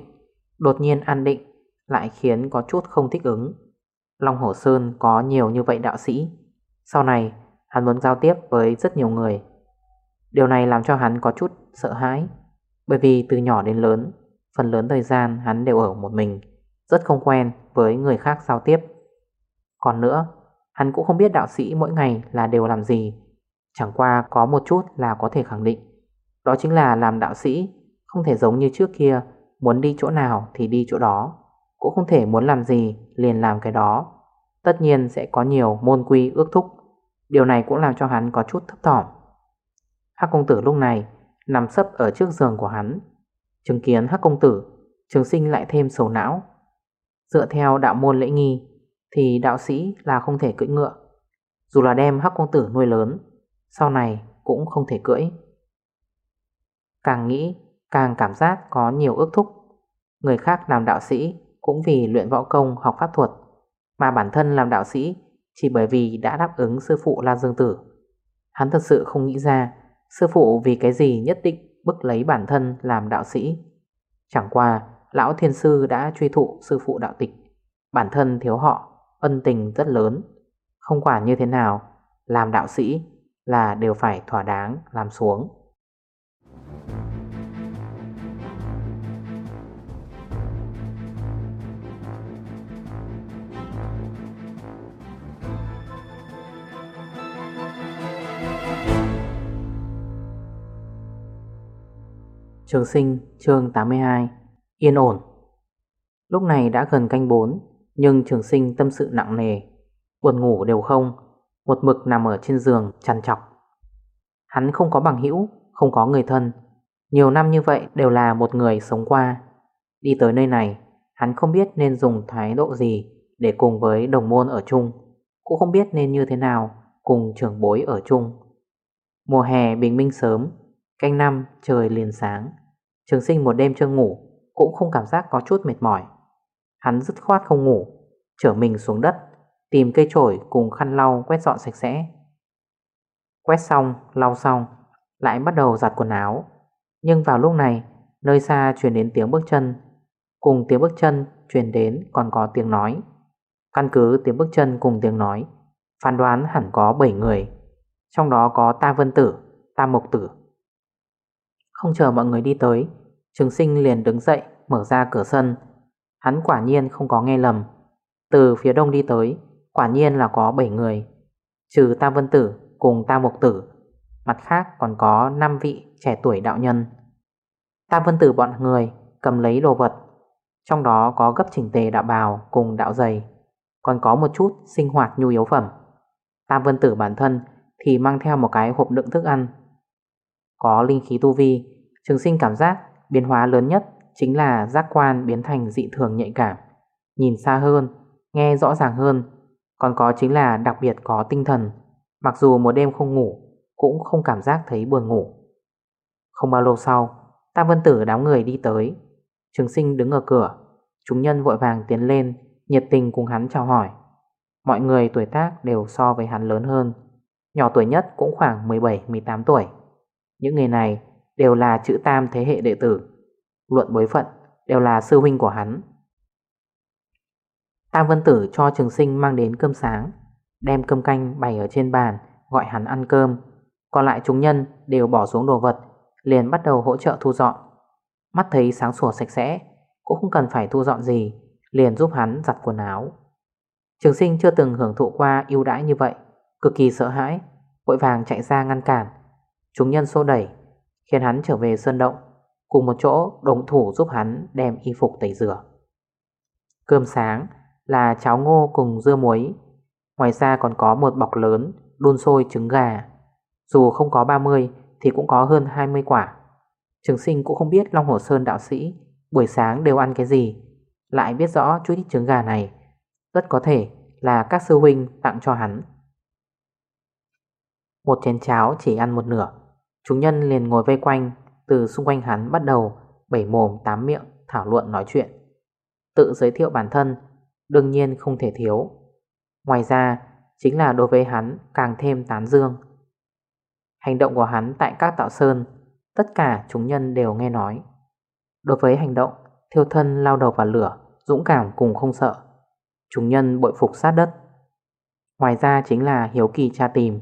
Speaker 1: Đột nhiên an định, Lại khiến có chút không thích ứng. Long Hổ Sơn có nhiều như vậy đạo sĩ. Sau này, hắn muốn giao tiếp với rất nhiều người. Điều này làm cho hắn có chút sợ hãi, Bởi vì từ nhỏ đến lớn, Phần lớn thời gian hắn đều ở một mình, Rất không quen với người khác giao tiếp. Còn nữa, Hắn cũng không biết đạo sĩ mỗi ngày là đều làm gì. Chẳng qua có một chút là có thể khẳng định. Đó chính là làm đạo sĩ, Không thể giống như trước kia, Muốn đi chỗ nào thì đi chỗ đó. Cũng không thể muốn làm gì, liền làm cái đó. Tất nhiên sẽ có nhiều môn quy ước thúc. Điều này cũng làm cho hắn có chút thấp thỏm. Hắc công tử lúc này Nằm sấp ở trước giường của hắn, Chứng kiến hắc công tử, Trường sinh lại thêm sầu não. Dựa theo đạo môn lễ nghi, Thì đạo sĩ là không thể cưỡi ngựa. Dù là đem hắc công tử nuôi lớn sau này cũng không thể cưỡi. Càng nghĩ, càng cảm giác có nhiều ước thúc. Người khác làm đạo sĩ cũng vì luyện võ công, học pháp thuật, Mà bản thân làm đạo sĩ chỉ bởi vì đã đáp ứng sư phụ La Dương Tử. Hắn thật sự không nghĩ ra Sư phụ vì cái gì nhất định bức lấy bản thân làm đạo sĩ. Chẳng qua, Lão Thiên Sư đã truy thụ sư phụ đạo tịch. Bản thân thiếu họ, Ân tình rất lớn. Không quản như thế nào, Làm đạo sĩ là đều phải thỏa đáng làm xuống. Trường sinh, chương 82 Yên ổn. Lúc này đã gần canh 4 Nhưng trường sinh tâm sự nặng nề, Buồn ngủ đều không. Một mực nằm ở trên giường chăn chọc. Hắn không có bằng hữu, Không có người thân. Nhiều năm như vậy đều là một người sống qua. Đi tới nơi này, Hắn không biết nên dùng thái độ gì Để cùng với đồng môn ở chung. Cũng không biết nên như thế nào Cùng trưởng bối ở chung. Mùa hè bình minh sớm, Canh năm, trời liền sáng. Trường sinh một đêm chưa ngủ, Cũng không cảm giác có chút mệt mỏi. Hắn dứt khoát không ngủ Chở mình xuống đất. Tìm cây chổi cùng khăn lau quét dọn sạch sẽ. Quét xong, lau xong Lại bắt đầu giặt quần áo. Nhưng vào lúc này Nơi xa truyền đến tiếng bước chân. Cùng tiếng bước chân truyền đến còn có tiếng nói. Căn cứ tiếng bước chân cùng tiếng nói Phán đoán hẳn có 7 người. Trong đó có Ta Vân Tử, Ta Mộc Tử. Không chờ mọi người đi tới Trường sinh liền đứng dậy Mở ra cửa sân. Hắn quả nhiên không có nghe lầm. Từ phía đông đi tới Quả nhiên là có 7 người Trừ Tam Vân Tử cùng Tam Mục Tử Mặt khác còn có 5 vị trẻ tuổi đạo nhân. Tam Vân Tử bọn người cầm lấy đồ vật Trong đó có gấp chỉnh tề đạo bào cùng đạo giày, Còn có một chút sinh hoạt nhu yếu phẩm. Tam Vân Tử bản thân thì mang theo một cái hộp đựng thức ăn. Có linh khí tu vi Trường sinh cảm giác biến hóa lớn nhất chính là giác quan biến thành dị thường nhạy cảm, nhìn xa hơn, nghe rõ ràng hơn, còn có chính là đặc biệt có tinh thần, mặc dù một đêm không ngủ cũng không cảm giác thấy buồn ngủ. Không bao lâu sau, Tam Vân Tử đám người đi tới, Trường sinh đứng ở cửa, chúng nhân vội vàng tiến lên, nhiệt tình cùng hắn chào hỏi. Mọi người tuổi tác đều so với hắn lớn hơn, nhỏ tuổi nhất cũng khoảng 17-18 tuổi. Những người này đều là chữ tam thế hệ đệ tử Luận bối phận đều là sư huynh của hắn Tam Vân Tử cho trường sinh mang đến cơm sáng, Đem cơm canh bày ở trên bàn, Gọi hắn ăn cơm. Còn lại chúng nhân đều bỏ xuống đồ vật, Liền bắt đầu hỗ trợ thu dọn. Mắt thấy sáng sủa sạch sẽ, Cũng không cần phải thu dọn gì, Liền giúp hắn giặt quần áo. Trường sinh chưa từng hưởng thụ qua ưu đãi như vậy, Cực kỳ sợ hãi, Vội vàng chạy ra ngăn cản. Chúng nhân xô đẩy, Khiến hắn trở về sơn động, Cùng một chỗ đồng thủ giúp hắn đem y phục tẩy rửa. Cơm sáng là cháo ngô cùng dưa muối. Ngoài ra còn có một bọc lớn đun sôi trứng gà. Dù không có 30 thì cũng có hơn 20 quả. Trường sinh cũng không biết Long Hồ Sơn đạo sĩ Buổi sáng đều ăn cái gì, Lại biết rõ chút ít trứng gà này. Rất có thể là các sư huynh tặng cho hắn. Một chén cháo chỉ ăn một nửa. Chúng nhân liền ngồi vây quanh, Từ xung quanh hắn bắt đầu Bảy mồm tám miệng thảo luận nói chuyện. Tự giới thiệu bản thân Đương nhiên không thể thiếu. Ngoài ra, chính là đối với hắn Càng thêm tán dương. Hành động của hắn tại các tạo sơn, Tất cả chúng nhân đều nghe nói. Đối với hành động, Thiêu thân, lao đầu vào lửa, Dũng cảm cùng không sợ. Chúng nhân bội phục sát đất. Ngoài ra chính là hiếu kỳ tra tìm.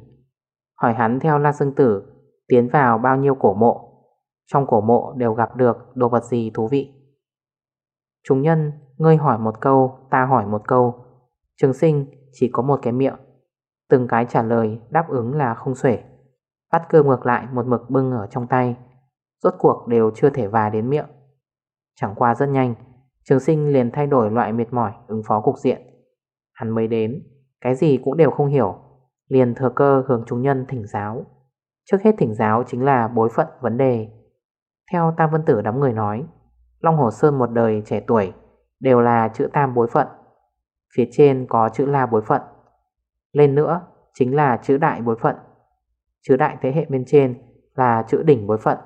Speaker 1: Hỏi hắn theo La Sương Tử, Tiến vào bao nhiêu cổ mộ. Trong cổ mộ đều gặp được đồ vật gì thú vị? Chúng nhân Ngươi hỏi một câu, Ta hỏi một câu. Trường sinh chỉ có một cái miệng. Từng cái trả lời đáp ứng là không xuể. Bắt cơ ngược lại, một mực bưng ở trong tay. Rốt cuộc đều chưa thể vào đến miệng. Chẳng qua rất nhanh, Trường sinh liền thay đổi loại mệt mỏi, ứng phó cục diện. Hắn mới đến, Cái gì cũng đều không hiểu. Liền thừa cơ hướng chúng nhân thỉnh giáo. Trước hết thỉnh giáo chính là bối phận vấn đề. Theo Tam Vân Tử đám người nói, Long Hồ Sơn một đời trẻ tuổi Đều là chữ tam bối phận. Phía trên có chữ la bối phận. Lên nữa, chính là chữ đại bối phận. Chữ đại thế hệ bên trên là chữ đỉnh bối phận.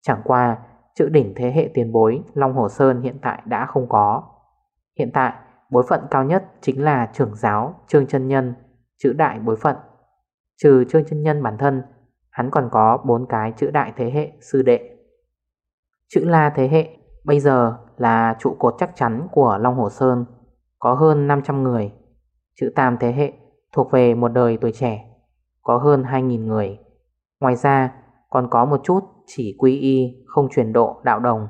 Speaker 1: Chẳng qua, chữ đỉnh thế hệ tiền bối, Long Hồ Sơn hiện tại đã không có. Hiện tại, bối phận cao nhất chính là trưởng giáo Trương chân Nhân, Chữ đại bối phận. Trừ Trương chân Nhân bản thân, Hắn còn có bốn cái chữ đại thế hệ sư đệ. Chữ la thế hệ Bây giờ là trụ cột chắc chắn của Long Hồ Sơn, Có hơn 500 người. Chữ tam thế hệ thuộc về một đời tuổi trẻ, Có hơn 2.000 người. Ngoài ra, còn có một chút chỉ quy y không chuyển độ đạo đồng.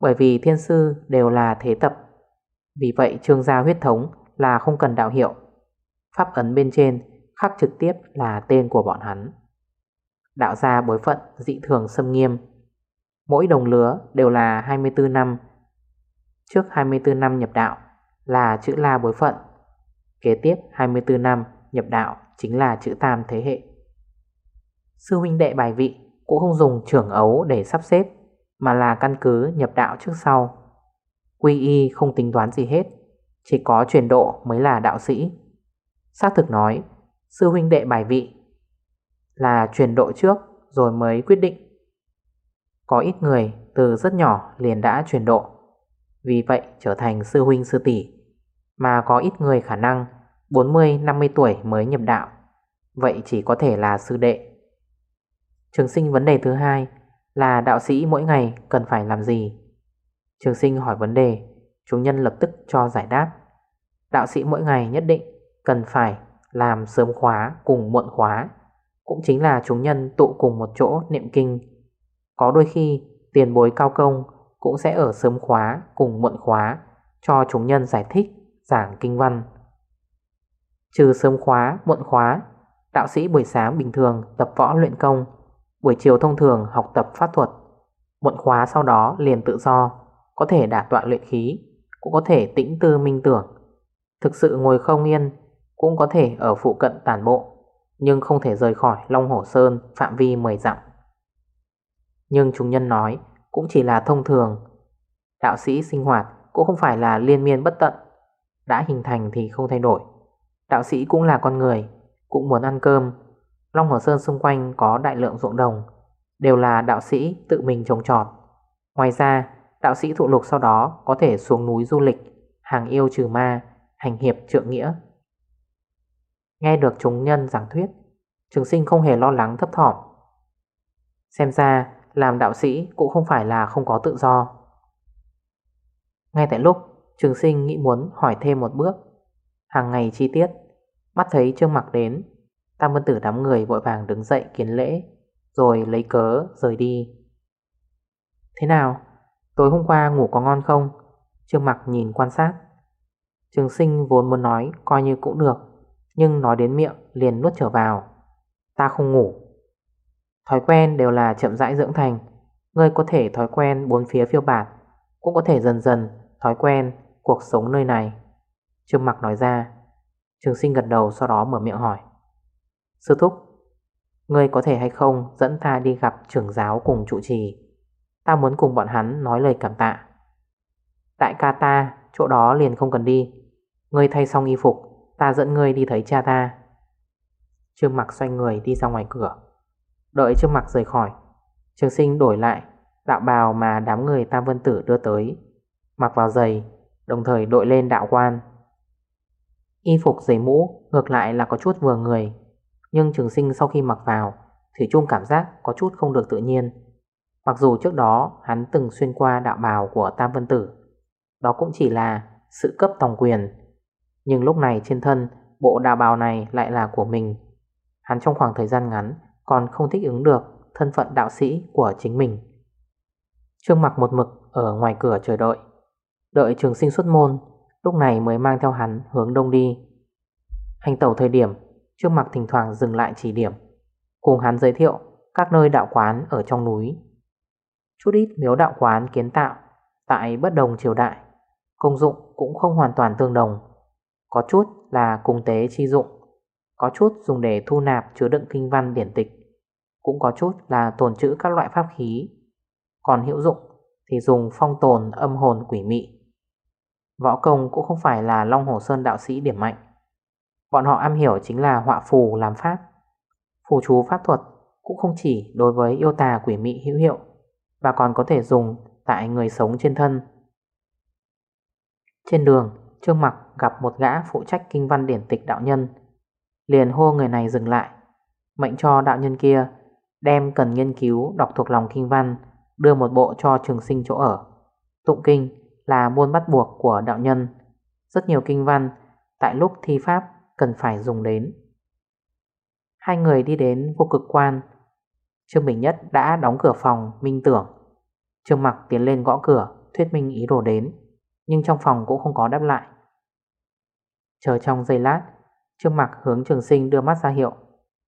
Speaker 1: Bởi vì thiên sư đều là thế tập, Vì vậy trương gia huyết thống là không cần đạo hiệu. Pháp ấn bên trên khắc trực tiếp là tên của bọn hắn. Đạo gia bối phận dị thường xâm nghiêm Mỗi đồng lứa đều là 24 năm. Trước 24 năm nhập đạo là chữ la bối phận, Kế tiếp 24 năm nhập đạo chính là chữ tam thế hệ. Sư huynh đệ bài vị cũng không dùng trưởng ấu để sắp xếp, Mà là căn cứ nhập đạo trước sau. Quy y không tính toán gì hết, Chỉ có chuyển độ mới là đạo sĩ. Xác thực nói, Sư huynh đệ bài vị Là chuyển độ trước rồi mới quyết định có ít người từ rất nhỏ liền đã chuyển độ. Vì vậy trở thành sư huynh sư tỷ, Mà có ít người khả năng 40-50 tuổi mới nhập đạo. Vậy chỉ có thể là sư đệ. Trường sinh vấn đề thứ hai Là đạo sĩ mỗi ngày cần phải làm gì? Trường sinh hỏi vấn đề, Chúng nhân lập tức cho giải đáp. Đạo sĩ mỗi ngày nhất định Cần phải làm sớm khóa cùng muộn khóa, Cũng chính là chúng nhân tụ cùng một chỗ niệm kinh có đôi khi tiền bối cao công cũng sẽ ở sớm khóa cùng muộn khóa cho chúng nhân giải thích giảng kinh văn. Trừ sớm khóa, muộn khóa, đạo sĩ buổi sáng bình thường tập võ luyện công, buổi chiều thông thường học tập pháp thuật, muộn khóa sau đó liền tự do, có thể đả tọa luyện khí, cũng có thể tĩnh tư minh tưởng. Thực sự ngồi không yên, cũng có thể ở phụ cận tản bộ, nhưng không thể rời khỏi Long Hổ Sơn phạm vi 10 dặm. Nhưng chúng nhân nói cũng chỉ là thông thường. Đạo sĩ sinh hoạt cũng không phải là liên miên bất tận. Đã hình thành thì không thay đổi. Đạo sĩ cũng là con người, Cũng muốn ăn cơm. Long Hồ Sơn xung quanh có đại lượng ruộng đồng, Đều là đạo sĩ tự mình trồng trọt. Ngoài ra, đạo sĩ thụ lục sau đó Có thể xuống núi du lịch, Hàng yêu trừ ma, Hành hiệp trượng nghĩa. Nghe được chúng nhân giảng thuyết, Trường sinh không hề lo lắng thấp thỏm. Xem ra làm đạo sĩ cũng không phải là không có tự do. Ngay tại lúc, Trường sinh nghĩ muốn hỏi thêm một bước. Hàng ngày chi tiết, Mắt thấy Trương Mặc đến, Tam Vân Tử đám người vội vàng đứng dậy kiến lễ, Rồi lấy cớ rời đi. Thế nào? Tối hôm qua ngủ có ngon không? Trương Mặc nhìn quan sát. Trường sinh vốn muốn nói coi như cũng được, Nhưng nói đến miệng liền nuốt trở vào. Ta không ngủ. Thói quen đều là chậm rãi dưỡng thành. Ngươi có thể thói quen bốn phía phiêu bạt, Cũng có thể dần dần thói quen cuộc sống nơi này. Trương Mặc nói ra. Trường sinh gật đầu sau đó mở miệng hỏi. Sư Thúc Ngươi có thể hay không dẫn ta đi gặp trưởng giáo cùng trụ trì? Ta muốn cùng bọn hắn nói lời cảm tạ. Đại ca ta, Chỗ đó liền không cần đi. Ngươi thay xong y phục, Ta dẫn ngươi đi thấy cha ta. Trương Mặc xoay người đi ra ngoài cửa. Đợi trước mặt rời khỏi. Trường sinh đổi lại, Đạo bào mà đám người Tam Vân Tử đưa tới. Mặc vào giày, Đồng thời đội lên đạo quan. Y phục giày mũ Ngược lại là có chút vừa người, Nhưng trường sinh sau khi mặc vào Thủy chung cảm giác có chút không được tự nhiên. Mặc dù trước đó hắn từng xuyên qua đạo bào của Tam Vân Tử, Đó cũng chỉ là sự cấp tòng quyền. Nhưng lúc này trên thân Bộ đạo bào này lại là của mình. Hắn trong khoảng thời gian ngắn còn không thích ứng được thân phận đạo sĩ của chính mình. Trương mặc một mực ở ngoài cửa chờ đợi. Đợi trường sinh xuất môn, lúc này mới mang theo hắn hướng đông đi. Hành tẩu thời điểm, Trương mặc thỉnh thoảng dừng lại chỉ điểm, cùng hắn giới thiệu các nơi đạo quán ở trong núi. Chút ít miếu đạo quán kiến tạo tại bất đồng triều đại, công dụng cũng không hoàn toàn tương đồng. Có chút là cung tế chi dụng có chút dùng để thu nạp chứa đựng kinh văn điển tịch, Cũng có chút là tồn trữ các loại pháp khí. Còn hữu dụng thì dùng phong tồn, âm hồn, quỷ mị. Võ công cũng không phải là Long Hồ Sơn đạo sĩ điểm mạnh. Bọn họ am hiểu chính là họa phù làm pháp. Phù chú pháp thuật cũng không chỉ đối với yêu tà quỷ mị hữu hiệu Và còn có thể dùng tại người sống trên thân. Trên đường, Trương Mặc gặp một gã phụ trách kinh văn điển tịch đạo nhân. Liền hô người này dừng lại. Mệnh cho đạo nhân kia Đem cần nghiên cứu đọc thuộc lòng kinh văn, Đưa một bộ cho trường sinh chỗ ở. Tụng kinh là môn bắt buộc của đạo nhân. Rất nhiều kinh văn Tại lúc thi pháp cần phải dùng đến. Hai người đi đến vô cực quan. Trương Bình Nhất đã đóng cửa phòng minh tưởng. Trương Mặc tiến lên gõ cửa, Thuyết minh ý đồ đến, Nhưng trong phòng cũng không có đáp lại. Chờ trong giây lát Trương Mặc hướng trường sinh đưa mắt ra hiệu.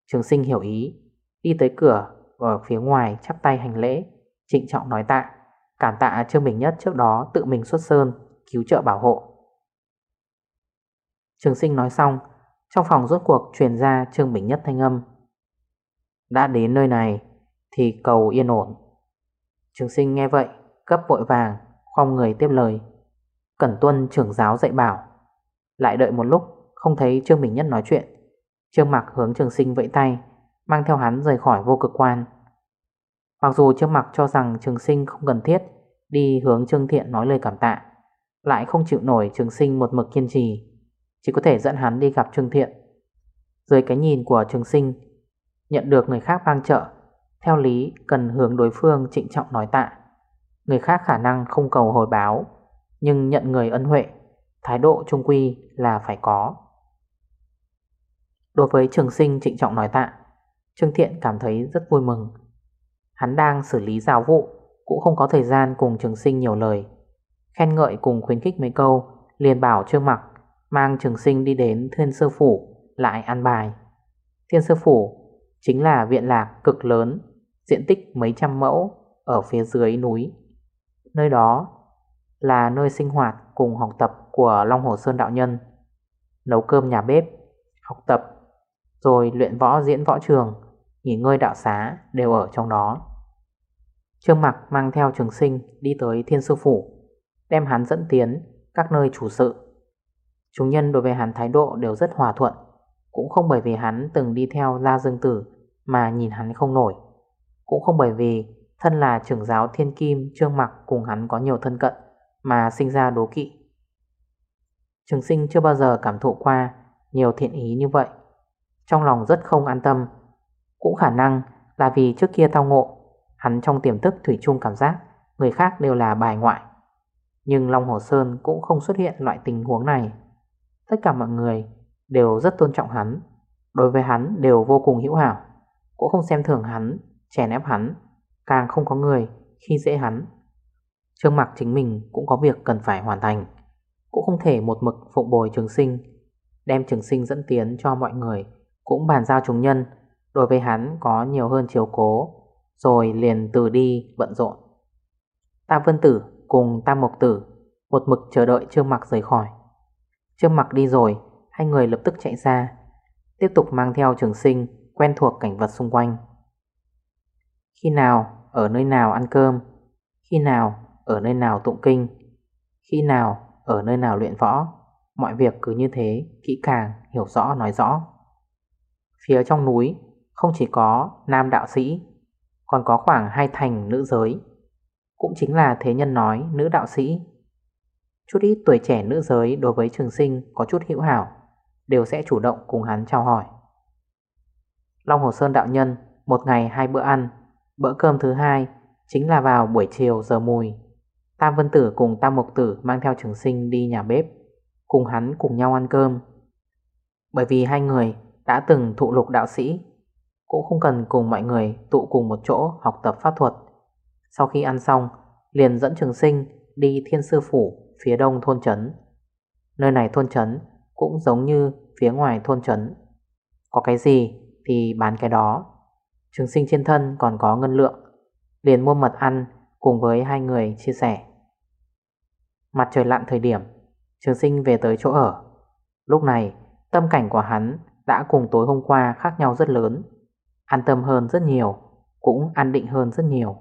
Speaker 1: Trường sinh hiểu ý. Đi tới cửa, ở phía ngoài, chắp tay hành lễ. Trịnh trọng nói tạ. Cảm tạ Trương Bình Nhất trước đó tự mình xuất sơn, Cứu trợ bảo hộ. Trường sinh nói xong, Trong phòng rốt cuộc truyền ra Trương Bình Nhất thanh âm. Đã đến nơi này, Thì cầu yên ổn. Trường sinh nghe vậy Cấp vội vàng, không người tiếp lời. Cẩn tuân trưởng giáo dạy bảo. Lại đợi một lúc không thấy Trương Bình Nhất nói chuyện. Trương Mặc hướng trường sinh vẫy tay, Mang theo hắn rời khỏi vô cực quan. Mặc dù Trương Mặc cho rằng trường sinh không cần thiết Đi hướng Trương Thiện nói lời cảm tạ, Lại không chịu nổi trường sinh một mực kiên trì, Chỉ có thể dẫn hắn đi gặp Trương Thiện. Dưới cái nhìn của trường sinh, Nhận được người khác vang trợ, Theo lý cần hướng đối phương trịnh trọng nói tạ. Người khác khả năng không cầu hồi báo, Nhưng nhận người ân huệ, Thái độ trung quy là phải có. Đối với trường sinh trịnh trọng nói tạ, Trương Thiện cảm thấy rất vui mừng. Hắn đang xử lý giáo vụ, Cũng không có thời gian cùng trường sinh nhiều lời. Khen ngợi cùng khuyến khích mấy câu, liền bảo Trương Mặc Mang trường sinh đi đến Thiên Sư Phủ Lại ăn bài. Thiên Sư Phủ chính là viện lạc cực lớn, Diện tích mấy trăm mẫu Ở phía dưới núi. Nơi đó là nơi sinh hoạt Cùng học tập của Long Hồ Sơn Đạo Nhân. Nấu cơm nhà bếp, Học tập rồi luyện võ diễn võ trường, Nghỉ ngơi đạo xá đều ở trong đó. Trương Mặc mang theo trường sinh đi tới thiên sư phủ, Đem hắn dẫn tiến các nơi chủ sự. Chúng nhân đối với hắn thái độ đều rất hòa thuận, Cũng không bởi vì hắn từng đi theo La Dương Tử Mà nhìn hắn không nổi, Cũng không bởi vì thân là trưởng giáo thiên kim Trương Mặc cùng hắn có nhiều thân cận Mà sinh ra đố kỵ. Trường sinh chưa bao giờ cảm thụ qua Nhiều thiện ý như vậy. Trong lòng rất không an tâm. Cũng khả năng là vì trước kia tao ngộ, Hắn trong tiềm thức Thủy chung cảm giác Người khác đều là bài ngoại. Nhưng Long Hồ Sơn cũng không xuất hiện loại tình huống này. Tất cả mọi người đều rất tôn trọng hắn, Đối với hắn đều vô cùng hữu hảo. Cũng không xem thường hắn, Chèn ép hắn, Càng không có người khi dễ hắn. Trương mặc chính mình cũng có việc cần phải hoàn thành. Cũng không thể một mực phụng bồi trường sinh, Đem trường sinh dẫn tiến cho mọi người. Cũng bàn giao chúng nhân. Đối với hắn có nhiều hơn chiều cố, Rồi liền từ đi bận rộn. Tam Vân Tử cùng Tam Mộc Tử Một mực chờ đợi Trương Mặc rời khỏi. Trương Mặc đi rồi, Hai người lập tức chạy ra, Tiếp tục mang theo trường sinh Quen thuộc cảnh vật xung quanh. Khi nào ở nơi nào ăn cơm, Khi nào ở nơi nào tụng kinh, Khi nào ở nơi nào luyện võ, Mọi việc cứ như thế, Kỹ càng, hiểu rõ, nói rõ. Phía trong núi, không chỉ có nam đạo sĩ, Còn có khoảng hai thành nữ giới. Cũng chính là thế nhân nói nữ đạo sĩ. Chút ít tuổi trẻ nữ giới đối với trường sinh có chút hữu hảo, Đều sẽ chủ động cùng hắn chào hỏi. Long Hồ Sơn đạo nhân Một ngày hai bữa ăn, Bữa cơm thứ hai Chính là vào buổi chiều giờ mùi. Tam Vân Tử cùng Tam Mộc Tử Mang theo trường sinh đi nhà bếp, Cùng hắn cùng nhau ăn cơm. Bởi vì hai người đã từng thụ lục đạo sĩ. Cũng không cần cùng mọi người tụ cùng một chỗ học tập pháp thuật. Sau khi ăn xong, Liền dẫn trường sinh đi thiên sư phủ phía đông thôn trấn. Nơi này thôn trấn cũng giống như phía ngoài thôn trấn. Có cái gì thì bán cái đó. Trường sinh trên thân còn có ngân lượng. Liền mua mật ăn cùng với hai người chia sẻ. Mặt trời lặn thời điểm, Trường sinh về tới chỗ ở. Lúc này, tâm cảnh của hắn đã cùng tối hôm qua khác nhau rất lớn. An tâm hơn rất nhiều, Cũng an định hơn rất nhiều.